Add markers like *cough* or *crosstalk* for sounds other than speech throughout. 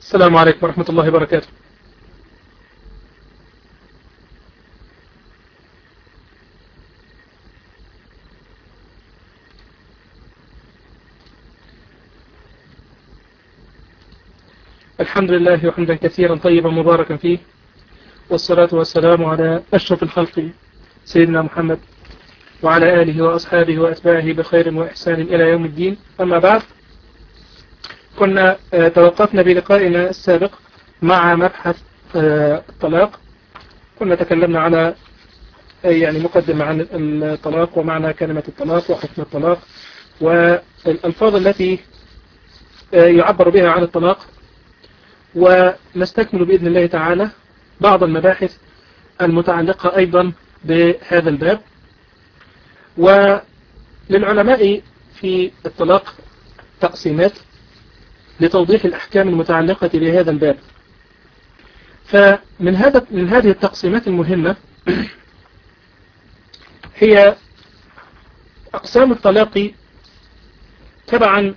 السلام عليكم ورحمة الله وبركاته. الحمد لله وحمدا كثيرا طيبا مباركا فيه. والصلاة والسلام على أشرف الخلق سيدنا محمد وعلى آله وأصحابه وأتباعه بخير وإحسان إلى يوم الدين. أما بعد كنا توقفنا بلقائنا السابق مع مبحث الطلاق. كنا تكلمنا على يعني مقدمة عن الطلاق ومعنى كلمة الطلاق وحكم الطلاق والألفاظ التي يعبر بها عن الطلاق. ونستكمل بإذن الله تعالى بعض المباحث المتعلقة أيضا بهذا الباب. وللعلماء في الطلاق تقسيمات. لتوضيح الأحكام المتعلقة بهذا الباب. فمن هذا من هذه التقسيمات المهمة *clears throat* هي أقسام الطلاق تبعا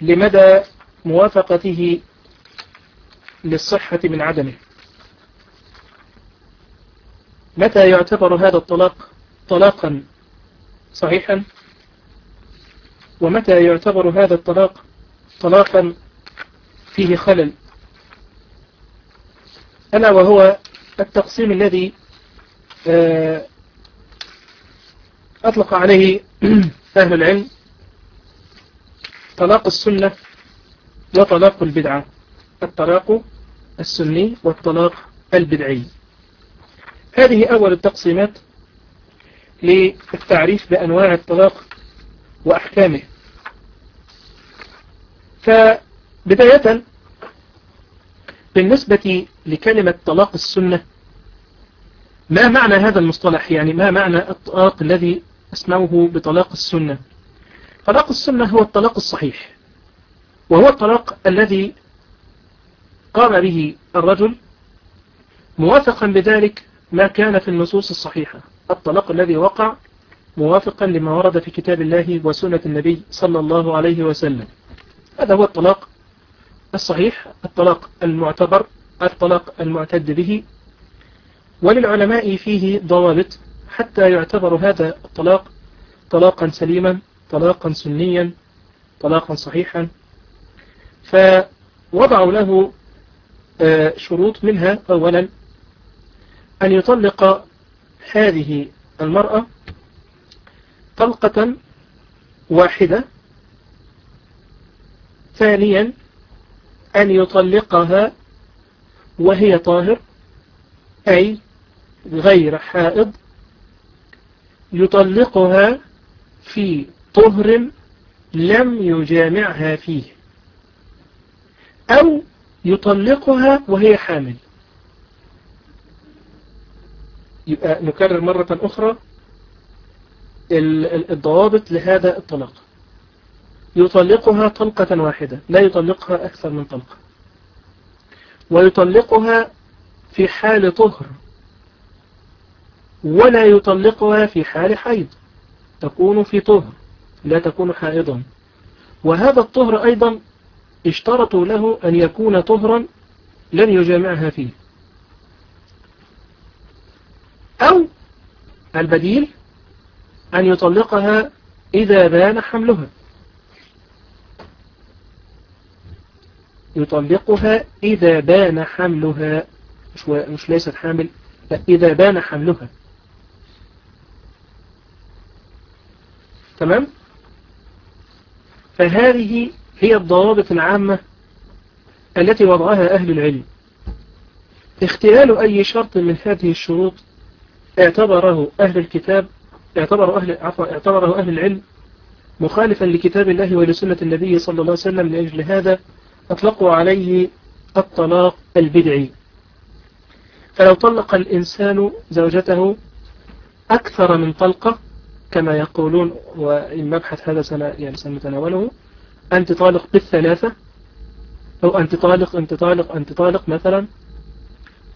لمدى موافقته للصحة من عدمه. متى يعتبر هذا الطلاق طلاقا صحيحا؟ ومتى يعتبر هذا الطلاق طلاقا فيه خلل. ألا وهو التقسيم الذي أطلق عليه *clears throat* أهل العلم طلاق السنة وطلاق البدعة الطلاق السني والطلاق البدعي. هذه أول التقسيمات للتعريف بأنواع الطلاق وأحكامه. فبداية بالنسبة لكلمة طلاق السنة ما معنى هذا المصطلح؟ يعني ما معنى الطلاق الذي اسمه بطلاق السنة؟ طلاق السنة هو الطلاق الصحيح وهو الطلاق الذي قام به الرجل موافقا بذلك ما كان في النصوص الصحيحة. الطلاق الذي وقع موافقا لما ورد في كتاب الله وسنة النبي صلى الله عليه وسلم. هذا هو الطلاق الصحيح الطلاق المعتبر الطلاق المعتد به. وللعلماء فيه ضوابط حتى يعتبر هذا الطلاق طلاقا سليما طلاقا سنيا طلاقا صحيحا. فوضعوا له شروط منها. أولا أن يطلق هذه المرأة طلقة واحدة ثانيا أن يطلقها وهي طاهر أي غير حائض يطلقها في طهر لم يجامعها فيه أو يطلقها وهي حامل. يبقى نكرر مرة أخرى الضوابط لهذا الطلاق. يطلقها طلقة واحدة لا يطلقها أكثر من طلقة. ويطلقها في حال طهر ولا يطلقها في حال حيض. تكون في طهر لا تكون حائضا. وهذا الطهر أيضا اشترطوا له أن يكون طهرا لن يجامعها فيه. أو البديل أن يطلقها إذا بان حملها. يطلقها إذا بان حملها مش, مش ليست حامل لا إذا بان حملها. تمام؟ فهذه هي الضوابط العامة التي وضعها أهل العلم. اختلال أي شرط من هذه الشروط اعتبره أهل الكتاب اعتبره أهل, اعتبره أهل العلم مخالفا لكتاب الله ولسنة النبي صلى الله عليه وسلم لأجل هذا أطلقوا عليه الطلاق البدعي. فلو طلق الإنسان زوجته أكثر من طلقة كما يقولون والمبحث هذا سنة يعني سنتناوله أنت طالق بالثلاثة أو أنت طالق أنت طالق أنت طالق مثلا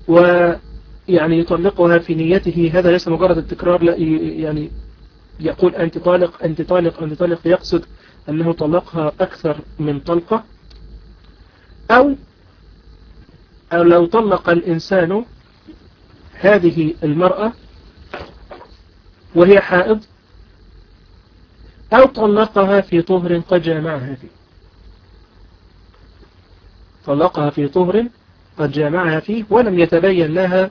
ويعني يطلقها في نيته هذا ليس مجرد التكرار لا يعني يقول أنت طالق أنت طالق أنت طالق يقصد أنه طلقها أكثر من طلقة أو أو لو طلق الإنسان هذه المرأة وهي حائض أو طلقها في طهر قد جامعها فيه. طلقها في طهر قد جامعها فيه ولم يتبين لها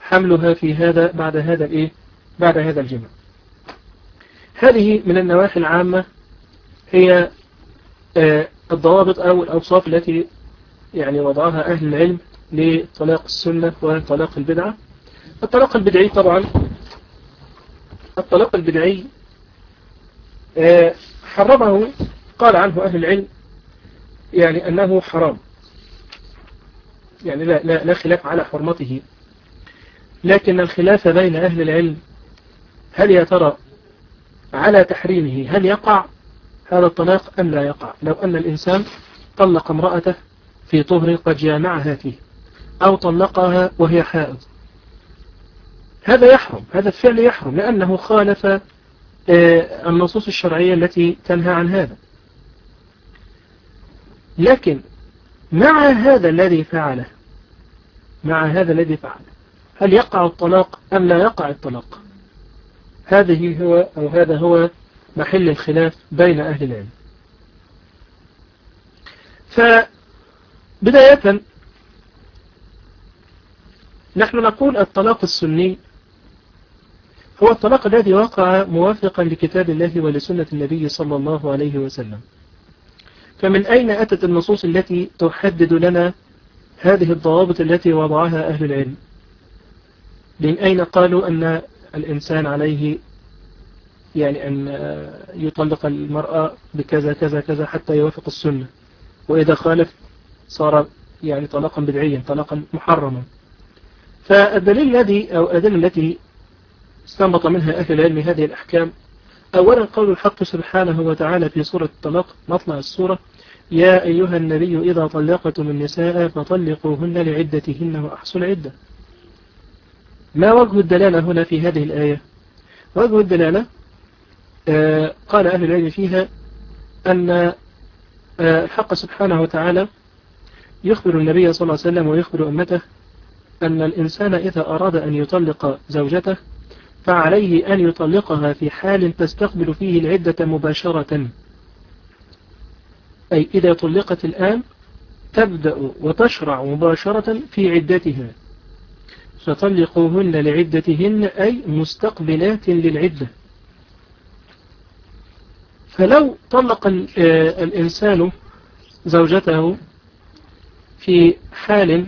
حملها في هذا بعد هذا الإيه؟ بعد هذا الجمع هذه من النواحي العامة هي آه، الضوابط أو الأوصاف التي يعني وضعها أهل العلم لطلاق السنة وطلاق البدعة. الطلاق البدعي طبعا الطلاق البدعي آه، حرمه قال عنه أهل العلم يعني أنه حرام. يعني لا, لا, لا خلاف على حرمته. لكن الخلاف بين أهل العلم هل يا ترى على تحريمه هل يقع؟ هذا الطلاق أم لا يقع؟ لو أن الإنسان طلق امرأته في طهر قد جامعها فيه أو طلقها وهي حائض. هذا يحرم هذا الفعل يحرم لأنه خالف آه، النصوص الشرعية التي تنهى عن هذا. لكن مع هذا الذي فعله مع هذا الذي فعله هل يقع الطلاق أم لا يقع الطلاق؟ هذه هو أو هذا هو محل الخلاف بين أهل العلم. فبداية نحن نقول الطلاق السني هو الطلاق الذي وقع موافقا لكتاب الله ولسنة النبي صلى الله عليه وسلم. فمن أين أتت النصوص التي تحدد لنا هذه الضوابط التي وضعها أهل العلم؟ من أين قالوا أن الإنسان عليه يعني أن يطلق المرأة بكذا كذا كذا حتى يوافق السنة؟ وإذا خالف صار يعني طلاقا بدعيا طلاقا محرما. فالدليل الذي أو الأدلة التي استنبط منها أهل العلم هذه الأحكام أولا قول الحق سبحانه وتعالى في سورة الطلاق مطلع السورة يا أيها النبي إذا طلقتم النساء فطلقوهن لعدتهن وأحصوا العدة. ما وجه الدلالة هنا في هذه الآية؟ وجه الدلالة آه قال أهل العلم فيها أن آه الحق سبحانه وتعالى يخبر النبي صلى الله عليه وسلم ويخبر أمته أن الإنسان إذا أراد أن يطلق زوجته فعليه أن يطلقها في حال تستقبل فيه العدة مباشرة. أي إذا طلقت الآن تبدأ وتشرع مباشرة في عدتها. فطلقوهن لعدتهن أي مستقبلات للعدة. فلو طلق آه، الإنسان زوجته في حال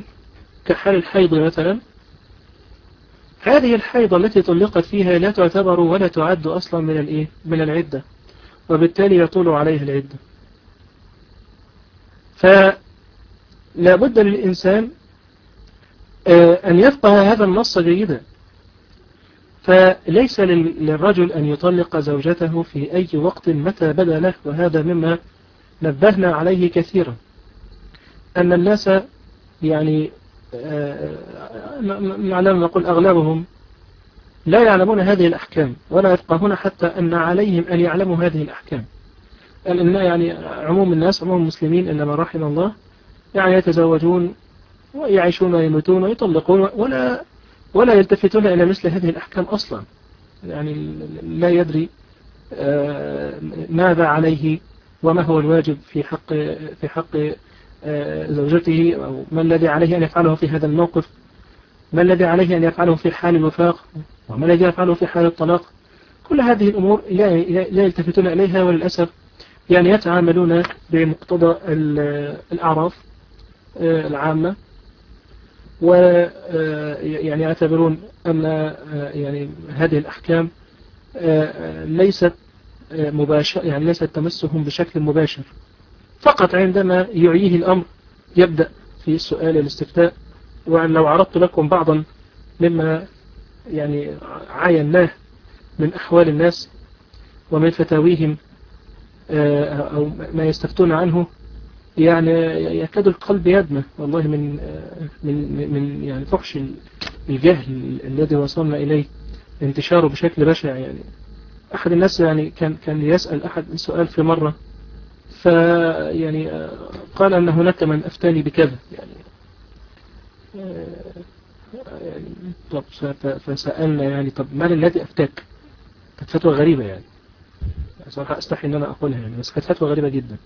كحال الحيض مثلا هذه الحيضة التي طلقت فيها لا تعتبر ولا تعد أصلا من الإيه؟ من العدة وبالتالي يطول عليها العدة. فلا بد للإنسان آه، أن يفقه هذا النص جيدا. فليس للرجل أن يطلق زوجته في أي وقت متى بدا له وهذا مما نبهنا عليه كثيرا. أن الناس يعني نعلم آه، نقول أغلبهم لا يعلمون هذه الأحكام ولا يفقهون حتى أن عليهم أن يعلموا هذه الأحكام. إن يعني عموم الناس عموم المسلمين إنما رحم الله يعني يتزوجون ويعيشون ويموتون ويطلقون ولا ولا يلتفتون إلى مثل هذه الأحكام أصلا. يعني لا يدري آه، ماذا عليه وما هو الواجب في حق في حق آه، زوجته أو ما الذي عليه أن يفعله في هذا الموقف؟ ما الذي عليه أن يفعله في حال الوفاق؟ وما الذي يفعله في حال الطلاق؟ كل هذه الأمور لا يلتفتون إليها وللأسف يعني يتعاملون بمقتضى الأعراف آه، العامة ويعني يعتبرون أن آه، يعني هذه الأحكام ليست مباشر يعني ليست تمسهم بشكل مباشر. فقط عندما يعيه الأمر يبدأ في السؤال الاستفتاء. وأن لو عرضت لكم بعضا مما يعني عايناه من أحوال الناس ومن فتاويهم آه، أو ما يستفتون عنه يعني يكاد القلب يدمى والله من آه، من من يعني فحش الجهل الذي وصلنا إليه انتشاره بشكل بشع يعني. أحد الناس يعني كان كان يسأل أحد سؤال في مرة فيعني قال أن هناك من أفتاني بكذا يعني يعني طب فسألنا يعني طب من الذي أفتاك؟ كانت فتوى غريبة يعني. صراحة أستحي أن أنا أقولها يعني بس كانت فتوى غريبة جدا.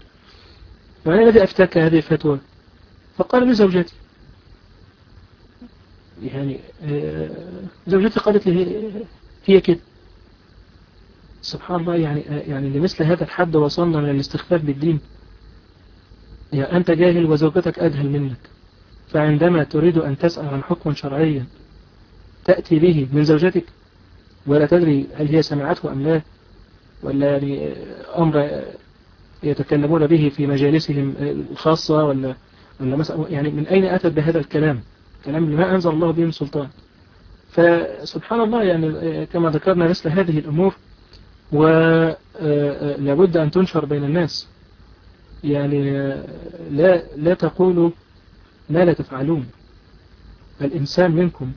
من الذي أفتاك هذه الفتوى؟ فقال لي زوجتي يعني زوجتي قالت لي هي كده. سبحان الله يعني يعني لمثل هذا الحد وصلنا من الاستخفاف بالدين. يا أنت جاهل وزوجتك أجهل منك. فعندما تريد أن تسأل عن حكم شرعيا تأتي به من زوجتك ولا تدري هل هي سمعته أم لا ولا يعني أمر يتكلمون به في مجالسهم الخاصة ولا ولا مثلا يعني من أين أتت بهذا الكلام؟ كلام ما أنزل الله به من سلطان. فسبحان الله يعني كما ذكرنا مثل هذه الأمور ولابد أن تنشر بين الناس. يعني لا لا تقولوا ما لا تفعلون. الإنسان منكم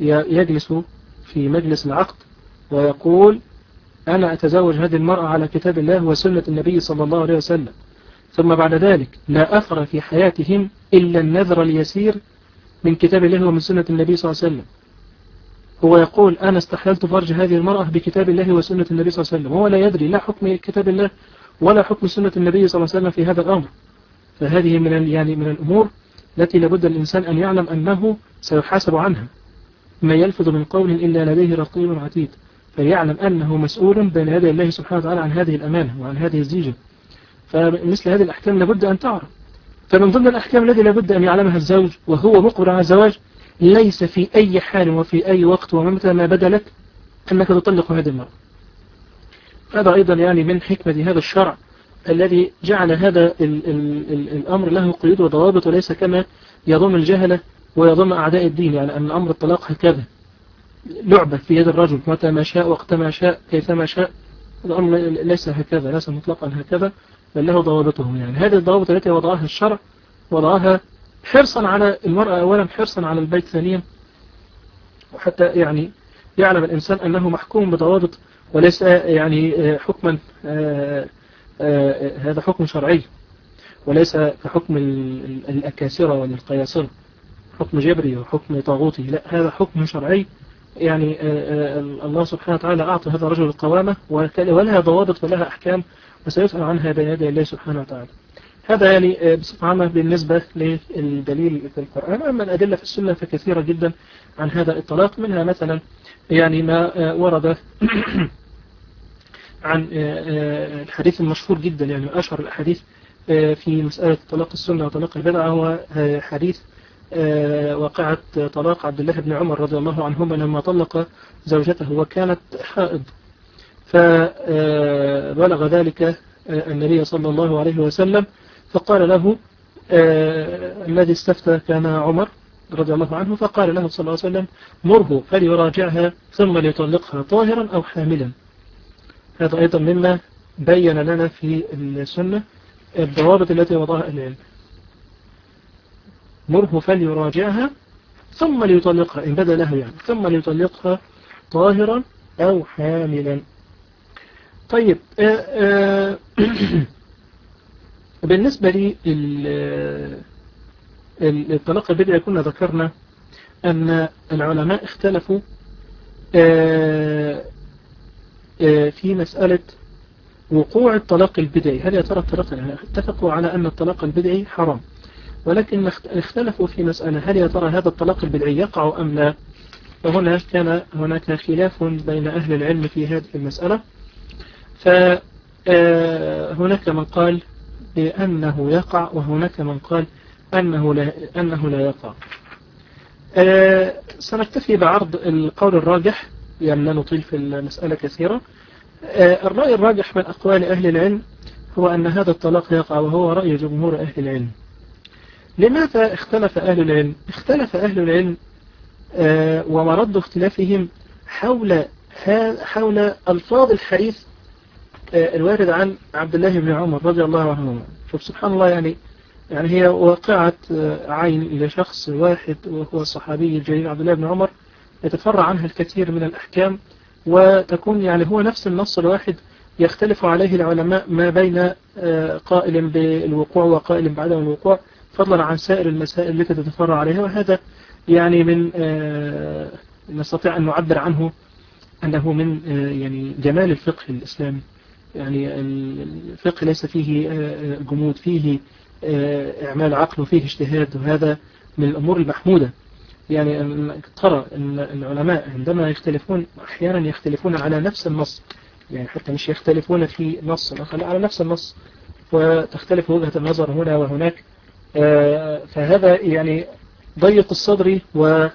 يجلس في مجلس العقد ويقول أنا أتزوج هذه المرأة على كتاب الله وسنة النبي صلى الله عليه وسلم. ثم بعد ذلك لا أثر في حياتهم إلا النذر اليسير من كتاب الله ومن سنة النبي صلى الله عليه وسلم. هو يقول أنا استحللت فرج هذه المرأة بكتاب الله وسنة النبي صلى الله عليه وسلم هو لا يدري لا حكم كتاب الله ولا حكم سنة النبي صلى الله عليه وسلم في هذا الأمر. فهذه من يعني من الأمور التي لابد الإنسان أن يعلم أنه سيحاسب عنها. ما يلفظ من قول إلا لديه رقيب عتيد فيعلم أنه مسؤول بين يدي الله سبحانه وتعالى عن هذه الأمانة وعن هذه الزيجة. فمثل هذه الأحكام لابد أن تعرف. فمن ضمن الأحكام التي لابد أن يعلمها الزوج وهو مقبل على الزواج ليس في أي حال وفي أي وقت ومتى ما بدا لك أنك تطلق هذه المرأة. هذا أيضا يعني من حكمة هذا الشرع الذي جعل هذا ال ال ال الأمر له قيود وضوابط وليس كما يضم الجهلة ويضم أعداء الدين يعني أن أمر الطلاق هكذا. لعبة في يد الرجل متى ما شاء وقت ما شاء كيفما شاء الأمر ليس هكذا ليس مطلقا هكذا بل له ضوابطه يعني هذه الضوابط التي وضعها الشرع وضعها حرصا على المرأة أولا حرصا على البيت ثانيا. وحتى يعني يعلم الإنسان أنه محكوم بضوابط وليس يعني حكما هذا حكم شرعي. وليس كحكم الأكاسرة والقياسرة. حكم جبري وحكم طاغوتي. لا هذا حكم شرعي. يعني الله سبحانه وتعالى أعطى هذا الرجل القوامة ولها ضوابط ولها أحكام وسيسأل عنها بين يدي الله سبحانه وتعالى. هذا يعني بصفة عامة بالنسبة للدليل في القرآن. أما الأدلة في السنة فكثيرة جدا عن هذا الطلاق منها مثلا يعني ما ورد *coughs* عن الحديث المشهور جدا يعني أشهر الأحاديث في مسألة طلاق السنة وطلاق البدعة هو حديث وقعت طلاق عبد الله بن عمر رضي الله عنهما لما طلق زوجته وكانت حائض. فبلغ ذلك النبي صلى الله عليه وسلم فقال له الذي استفتى كان عمر رضي الله عنه فقال له صلى الله عليه وسلم مره فليراجعها ثم ليطلقها طاهرا أو حاملا. هذا أيضا مما بين لنا في السنة الضوابط التي وضعها العلم. مره فليراجعها ثم ليطلقها إن بدا له يعني ثم ليطلقها طاهرا أو حاملا. طيب آآ آآ *clears throat* بالنسبة لي الطلاق البدعي كنا ذكرنا أن العلماء اختلفوا في مسألة وقوع الطلاق البدعي. هل يا ترى الطلاق اتفقوا على أن الطلاق البدعي حرام؟ ولكن اختلفوا في مسألة هل يا ترى هذا الطلاق البدعي يقع أم لا؟ فهنا كان هناك خلاف بين أهل العلم في هذه المسألة. فهناك من قال بأنه يقع وهناك من قال أنه لا, أنه لا يقع. سنكتفي بعرض القول الراجح يعني لا نطيل في المسألة كثيرا. الرأي الراجح من أقوال أهل العلم هو أن هذا الطلاق يقع وهو رأي جمهور أهل العلم. لماذا اختلف أهل العلم؟ اختلف أهل العلم ومرد اختلافهم حول حول ألفاظ الحديث الوارد عن عبد الله بن عمر رضي الله عنهما. شوف سبحان الله يعني يعني هي واقعة عين لشخص واحد وهو الصحابي الجليل عبد الله بن عمر يتفرع عنها الكثير من الأحكام وتكون يعني هو نفس النص الواحد يختلف عليه العلماء ما بين قائل بالوقوع وقائل بعدم الوقوع فضلا عن سائر المسائل التي تتفرع عليها. وهذا يعني من نستطيع أن نعبر عنه أنه من يعني جمال الفقه الإسلامي. يعني الفقه ليس فيه جمود فيه إعمال عقل وفيه اجتهاد وهذا من الأمور المحمودة. يعني ترى العلماء عندما يختلفون أحيانا يختلفون على نفس النص. يعني حتى مش يختلفون في نص آخر على نفس النص وتختلف وجهة النظر هنا وهناك. فهذا يعني ضيق الصدر و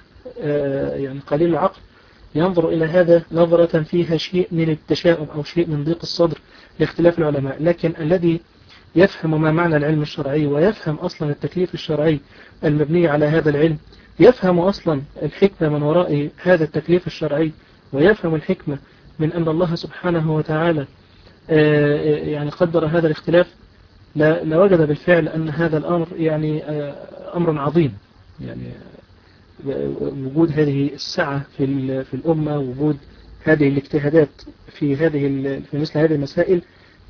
يعني قليل العقل. ينظر إلى هذا نظرة فيها شيء من التشاؤم أو شيء من ضيق الصدر لاختلاف العلماء. لكن الذي يفهم ما معنى العلم الشرعي ويفهم أصلا التكليف الشرعي المبني على هذا العلم يفهم أصلا الحكمة من وراء هذا التكليف الشرعي ويفهم الحكمة من أن الله سبحانه وتعالى يعني قدر هذا الاختلاف لوجد بالفعل أن هذا الأمر يعني أمر عظيم. يعني وجود هذه السعة في في الأمة وجود هذه الاجتهادات في هذه في مثل هذه المسائل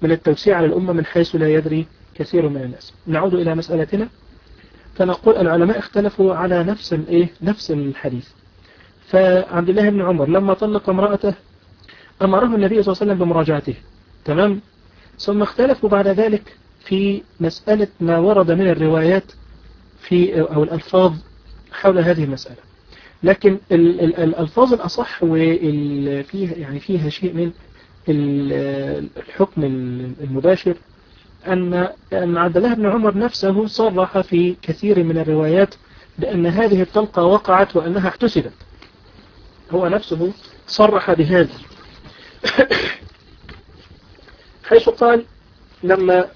من التوسيع على الأمة من حيث لا يدري كثير من الناس. نعود إلى مسألتنا. فنقول العلماء اختلفوا على نفس الايه نفس الحديث. فعبد الله بن عمر لما طلق امرأته أمره النبي صلى الله عليه وسلم بمراجعته. تمام؟ ثم اختلفوا بعد ذلك في مسألة ما ورد من الروايات في أو الألفاظ حول هذه المسألة. لكن الألفاظ الأصح وفيها يعني فيها شيء من الحكم المباشر أن أن عبد الله بن عمر نفسه صرح في كثير من الروايات بأن هذه الطلقة وقعت وأنها احتسبت. هو نفسه صرح بهذا. *coughs* حيث قال لما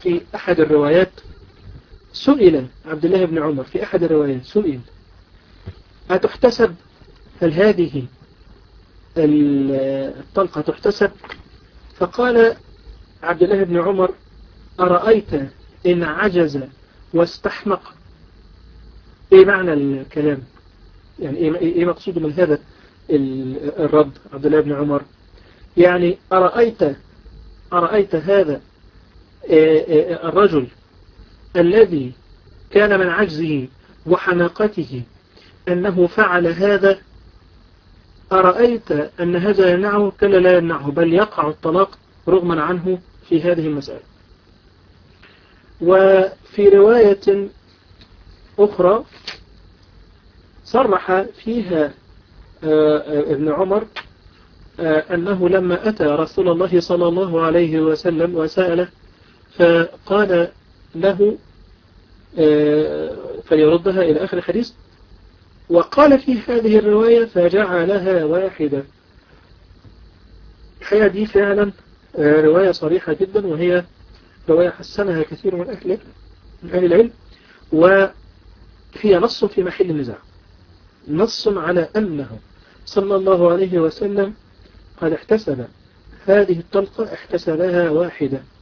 في أحد الروايات سئل عبد الله بن عمر في أحد الروايات سئل أتحتسب هل هذه الطلقة تحتسب؟ فقال عبد الله بن عمر أرأيت إن عجز واستحمق؟ إيه معنى الكلام؟ يعني إيه مقصود من هذا الرد عبد الله بن عمر؟ يعني أرأيت أرأيت هذا الرجل الذي كان من عجزه وحماقته أنه فعل هذا أرأيت أن هذا يمنعه كلا لا يمنعه بل يقع الطلاق رغما عنه في هذه المسألة. وفي رواية أخرى صرح فيها ابن عمر أنه لما أتى رسول الله صلى الله عليه وسلم وسأله فقال له فليردها إلى آخر الحديث. وقال في هذه الرواية فجعلها واحدة. الحقيقة دي فعلا رواية صريحة جدا وهي رواية حسنها كثير من أهل من أهل العلم. وهي نص في محل النزاع. نص على أنه صلى الله عليه وسلم قد احتسب. هذه الطلقة احتسبها واحدة. آه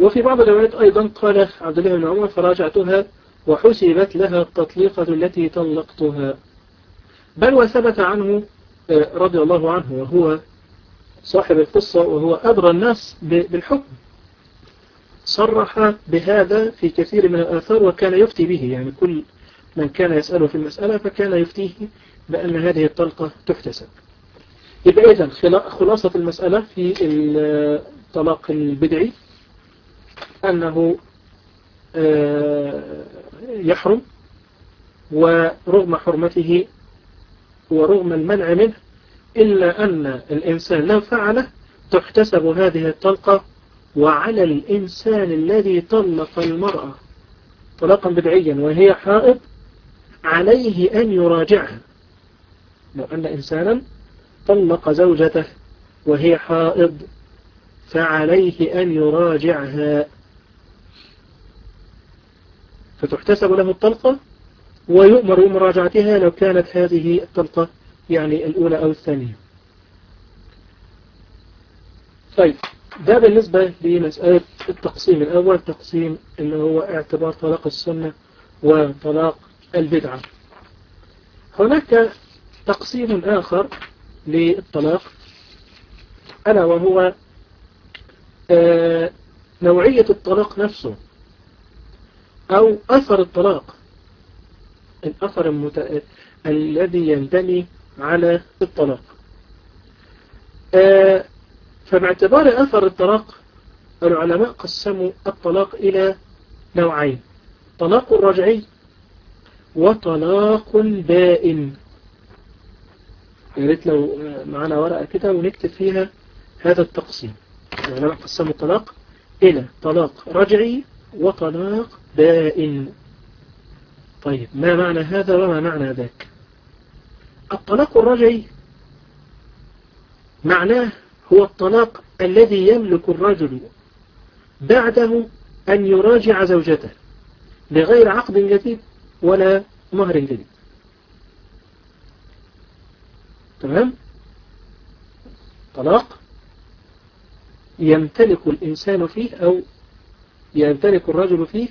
وفي بعض الروايات أيضا قال عبد الله بن عمر فراجعتها وحسبت لها التطليقة التي طلقتها. بل وثبت عنه رضي الله عنه وهو صاحب القصة وهو أدرى الناس بالحكم. صرح بهذا في كثير من الآثار وكان يفتي به يعني كل من كان يسأله في المسألة فكان يفتيه بأن هذه الطلقة تحتسب. يبقى إذن خلاصة المسألة في الطلاق البدعي أنه يحرم ورغم حرمته ورغم المنع منه إلا أن الإنسان لو فعله تحتسب هذه الطلقة وعلى الإنسان الذي طلق المرأة طلاقا بدعيا وهي حائض عليه أن يراجعها. لو أن إنسانا طلق زوجته وهي حائض فعليه أن يراجعها. فتحتسب له الطلقة ويؤمر بمراجعتها لو كانت هذه الطلقة يعني الأولى أو الثانية. طيب ده بالنسبة لمسألة التقسيم الأول. تقسيم اللي هو اعتبار طلاق السنة وطلاق البدعة. هناك تقسيم آخر للطلاق. ألا وهو آه نوعية الطلاق نفسه أو أثر الطلاق الأثر المت... الذي ينتمي على الطلاق. آه فباعتبار أثر الطلاق العلماء قسموا الطلاق إلى نوعين طلاق رجعي وطلاق بائن يا ريت لو معنا ورقة كده ونكتب فيها هذا التقسيم. العلماء قسموا الطلاق إلى طلاق رجعي وطلاق بائن طيب ما معنى هذا وما معنى ذاك؟ الطلاق الرجعي معناه هو الطلاق الذي يملك الرجل بعده أن يراجع زوجته بغير عقد جديد ولا مهر جديد. تمام؟ طلاق يمتلك الإنسان فيه أو يمتلك الرجل فيه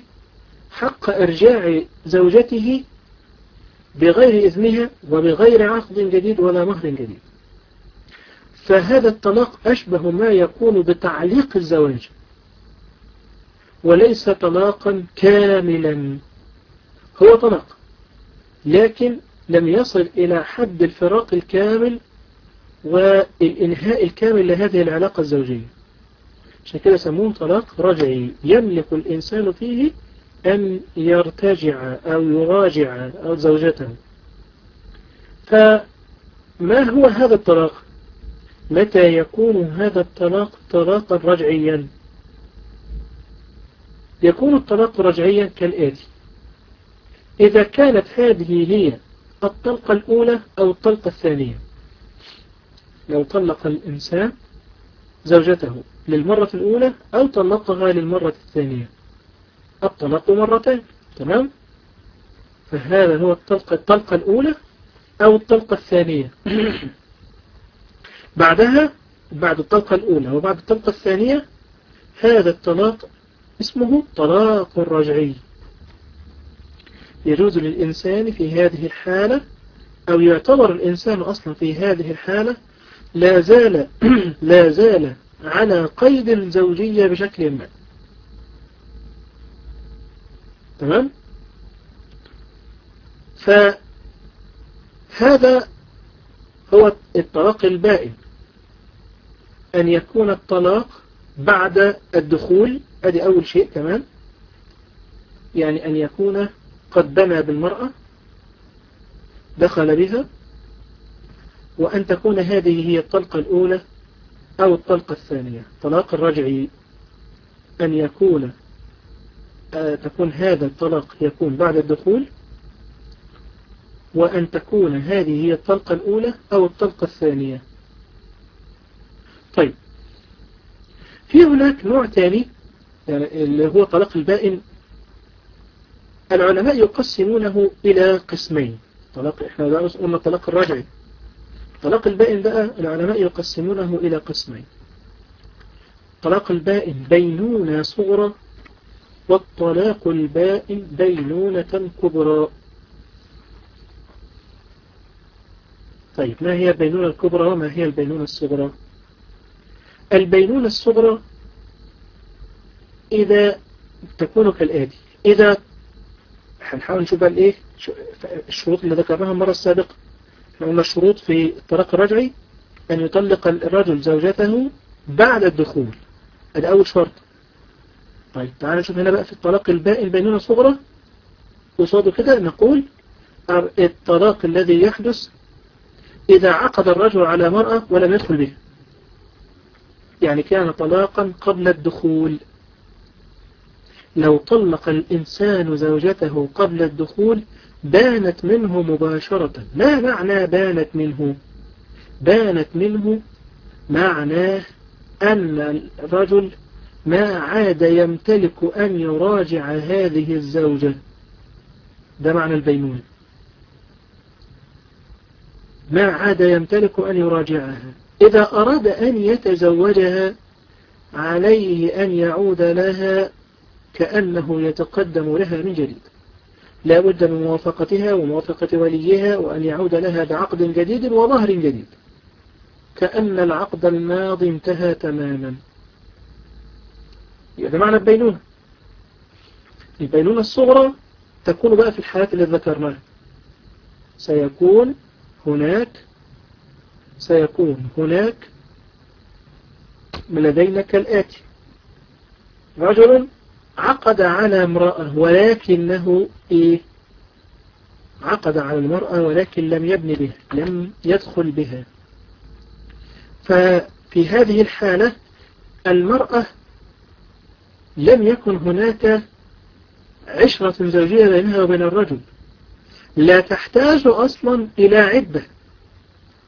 حق إرجاع زوجته بغير إذنها وبغير عقد جديد ولا مهر جديد. فهذا الطلاق أشبه ما يكون بتعليق الزواج وليس طلاقا كاملا. هو طلاق لكن لم يصل إلى حد الفراق الكامل والإنهاء الكامل لهذه العلاقة الزوجية. عشان كده سموه طلاق رجعي. يملك الإنسان فيه أن يرتجع أو يراجع أو زوجته. فما هو هذا الطلاق؟ متى يكون هذا الطلاق طلاقا رجعيا؟ يكون الطلاق رجعيا كالآتي. إذا كانت هذه هي الطلقة الأولى أو الطلقة الثانية. لو طلق الإنسان زوجته للمرة الأولى أو طلقها للمرة الثانية. الطلاق مرتين تمام؟ فهذا هو الطلقة, الطلقة الأولى أو الطلقة الثانية. *coughs* بعدها بعد الطلقة الأولى وبعد الطلقة الثانية هذا الطلاق اسمه طلاق رجعي يجوز للإنسان في هذه الحالة أو يعتبر الإنسان أصلا في هذه الحالة لا زال *clears throat* لا زال على قيد الزوجية بشكل ما. تمام؟ فهذا هو الطلاق البائن أن يكون الطلاق بعد الدخول أدي أول شيء كمان يعني أن يكون قد بنى بالمرأة دخل بها وأن تكون هذه هي الطلقة الأولى أو الطلقة الثانية. طلاق الرجعي أن يكون آه تكون هذا الطلاق يكون بعد الدخول وأن تكون هذه هي الطلقة الأولى أو الطلقة الثانية. طيب في هناك نوع ثاني يعني اللي هو طلاق البائن العلماء يقسمونه إلى قسمين. طلاق إحنا قلنا الطلاق الرجعي طلاق البائن بقى العلماء يقسمونه إلى قسمين. طلاق البائن بينونة صغرى والطلاق البائن بينونة كبرى. طيب ما هي البينونة الكبرى وما هي البينونة الصغرى؟ البينونة الصغرى إذا تكون كالآتي إذا هنحاول نشوف بقى الإيه الشروط اللي ذكرناها المرة السابقة. إحنا قلنا الشروط في الطلاق الرجعي أن يطلق الرجل زوجته بعد الدخول. هذا أول شرط. طيب تعالى نشوف هنا بقى في الطلاق البائن بينونة صغرى قصاده كده نقول الطلاق الذي يحدث إذا عقد الرجل على مرأة ولم يدخل بها. يعني كان طلاقا قبل الدخول. لو طلق الإنسان زوجته قبل الدخول بانت منه مباشرة. ما معنى بانت منه؟ بانت منه معناه أن الرجل ما عاد يمتلك أن يراجع هذه الزوجة. ده معنى البينون. ما عاد يمتلك أن يراجعها. إذا أراد أن يتزوجها عليه أن يعود لها كأنه يتقدم لها من جديد. لا بد من موافقتها وموافقة وليها وأن يعود لها بعقد جديد وظهر جديد. كأن العقد الماضي انتهى تماما. هذا معنى البينونة. البينونة الصغرى تكون بقى في الحالات اللي ذكرناها. سيكون هناك سيكون هناك لدينا كالآتي. رجل عقد على امرأة ولكنه إيه؟ عقد على المرأة ولكن لم يبني بها لم يدخل بها. ففي هذه الحالة المرأة لم يكن هناك عشرة زوجية بينها وبين الرجل. لا تحتاج أصلا إلى عدة.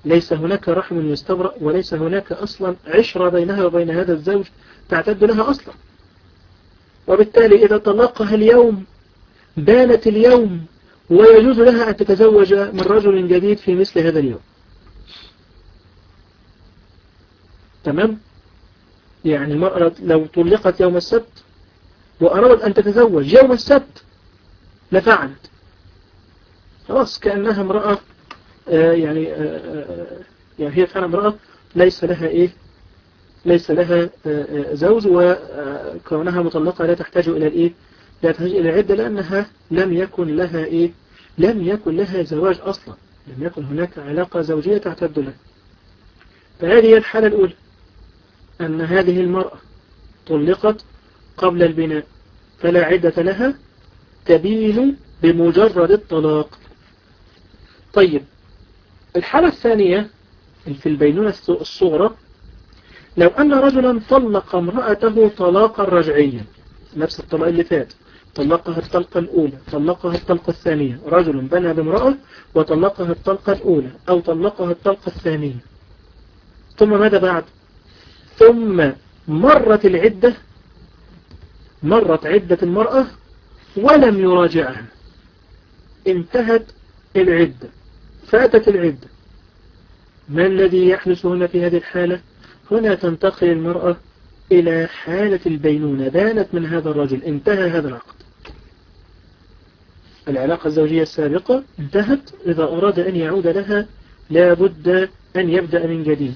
ليس هناك رحم يستبرأ وليس هناك أصلا عشرة بينها وبين هذا الزوج تعتد لها أصلا. وبالتالي إذا طلقها اليوم بانت اليوم ويجوز لها أن تتزوج من رجل جديد في مثل هذا اليوم. تمام؟ يعني المرأة لو طلقت يوم السبت وأرادت أن تتزوج يوم السبت لفعلت خلاص كأنها امرأة آه يعني آه آه يعني هي فعلا امرأة ليس لها إيه؟ ليس لها زوج وكونها مطلقة لا تحتاج إلى الإيه؟ لا تحتاج إلى العدة لأنها لم يكن لها إيه؟ لم يكن لها زواج أصلا. لم يكن هناك علاقة زوجية تعتد لها. فهذه الحالة الأولى أن هذه المرأة طلقت قبل البناء فلا عدة لها تبين بمجرد الطلاق. طيب الحالة الثانية في البينونة الصغرى لو أن رجلا طلق امرأته طلاقا رجعيا نفس الطلاق اللي فات طلقها الطلقة الأولى طلقها الطلقة الثانية رجل بنى بامرأة وطلقها الطلقة الأولى أو طلقها الطلقة الثانية. ثم ماذا بعد؟ ثم مرت العدة مرت عدة المرأة ولم يراجعها. انتهت العدة فاتت العدة. ما الذي يحدث هنا في هذه الحالة؟ هنا تنتقل المرأة إلى حالة البينونة. بانت من هذا الرجل. انتهى هذا العقد. العلاقة الزوجية السابقة انتهت. إذا أراد أن يعود لها لا بد أن يبدأ من جديد.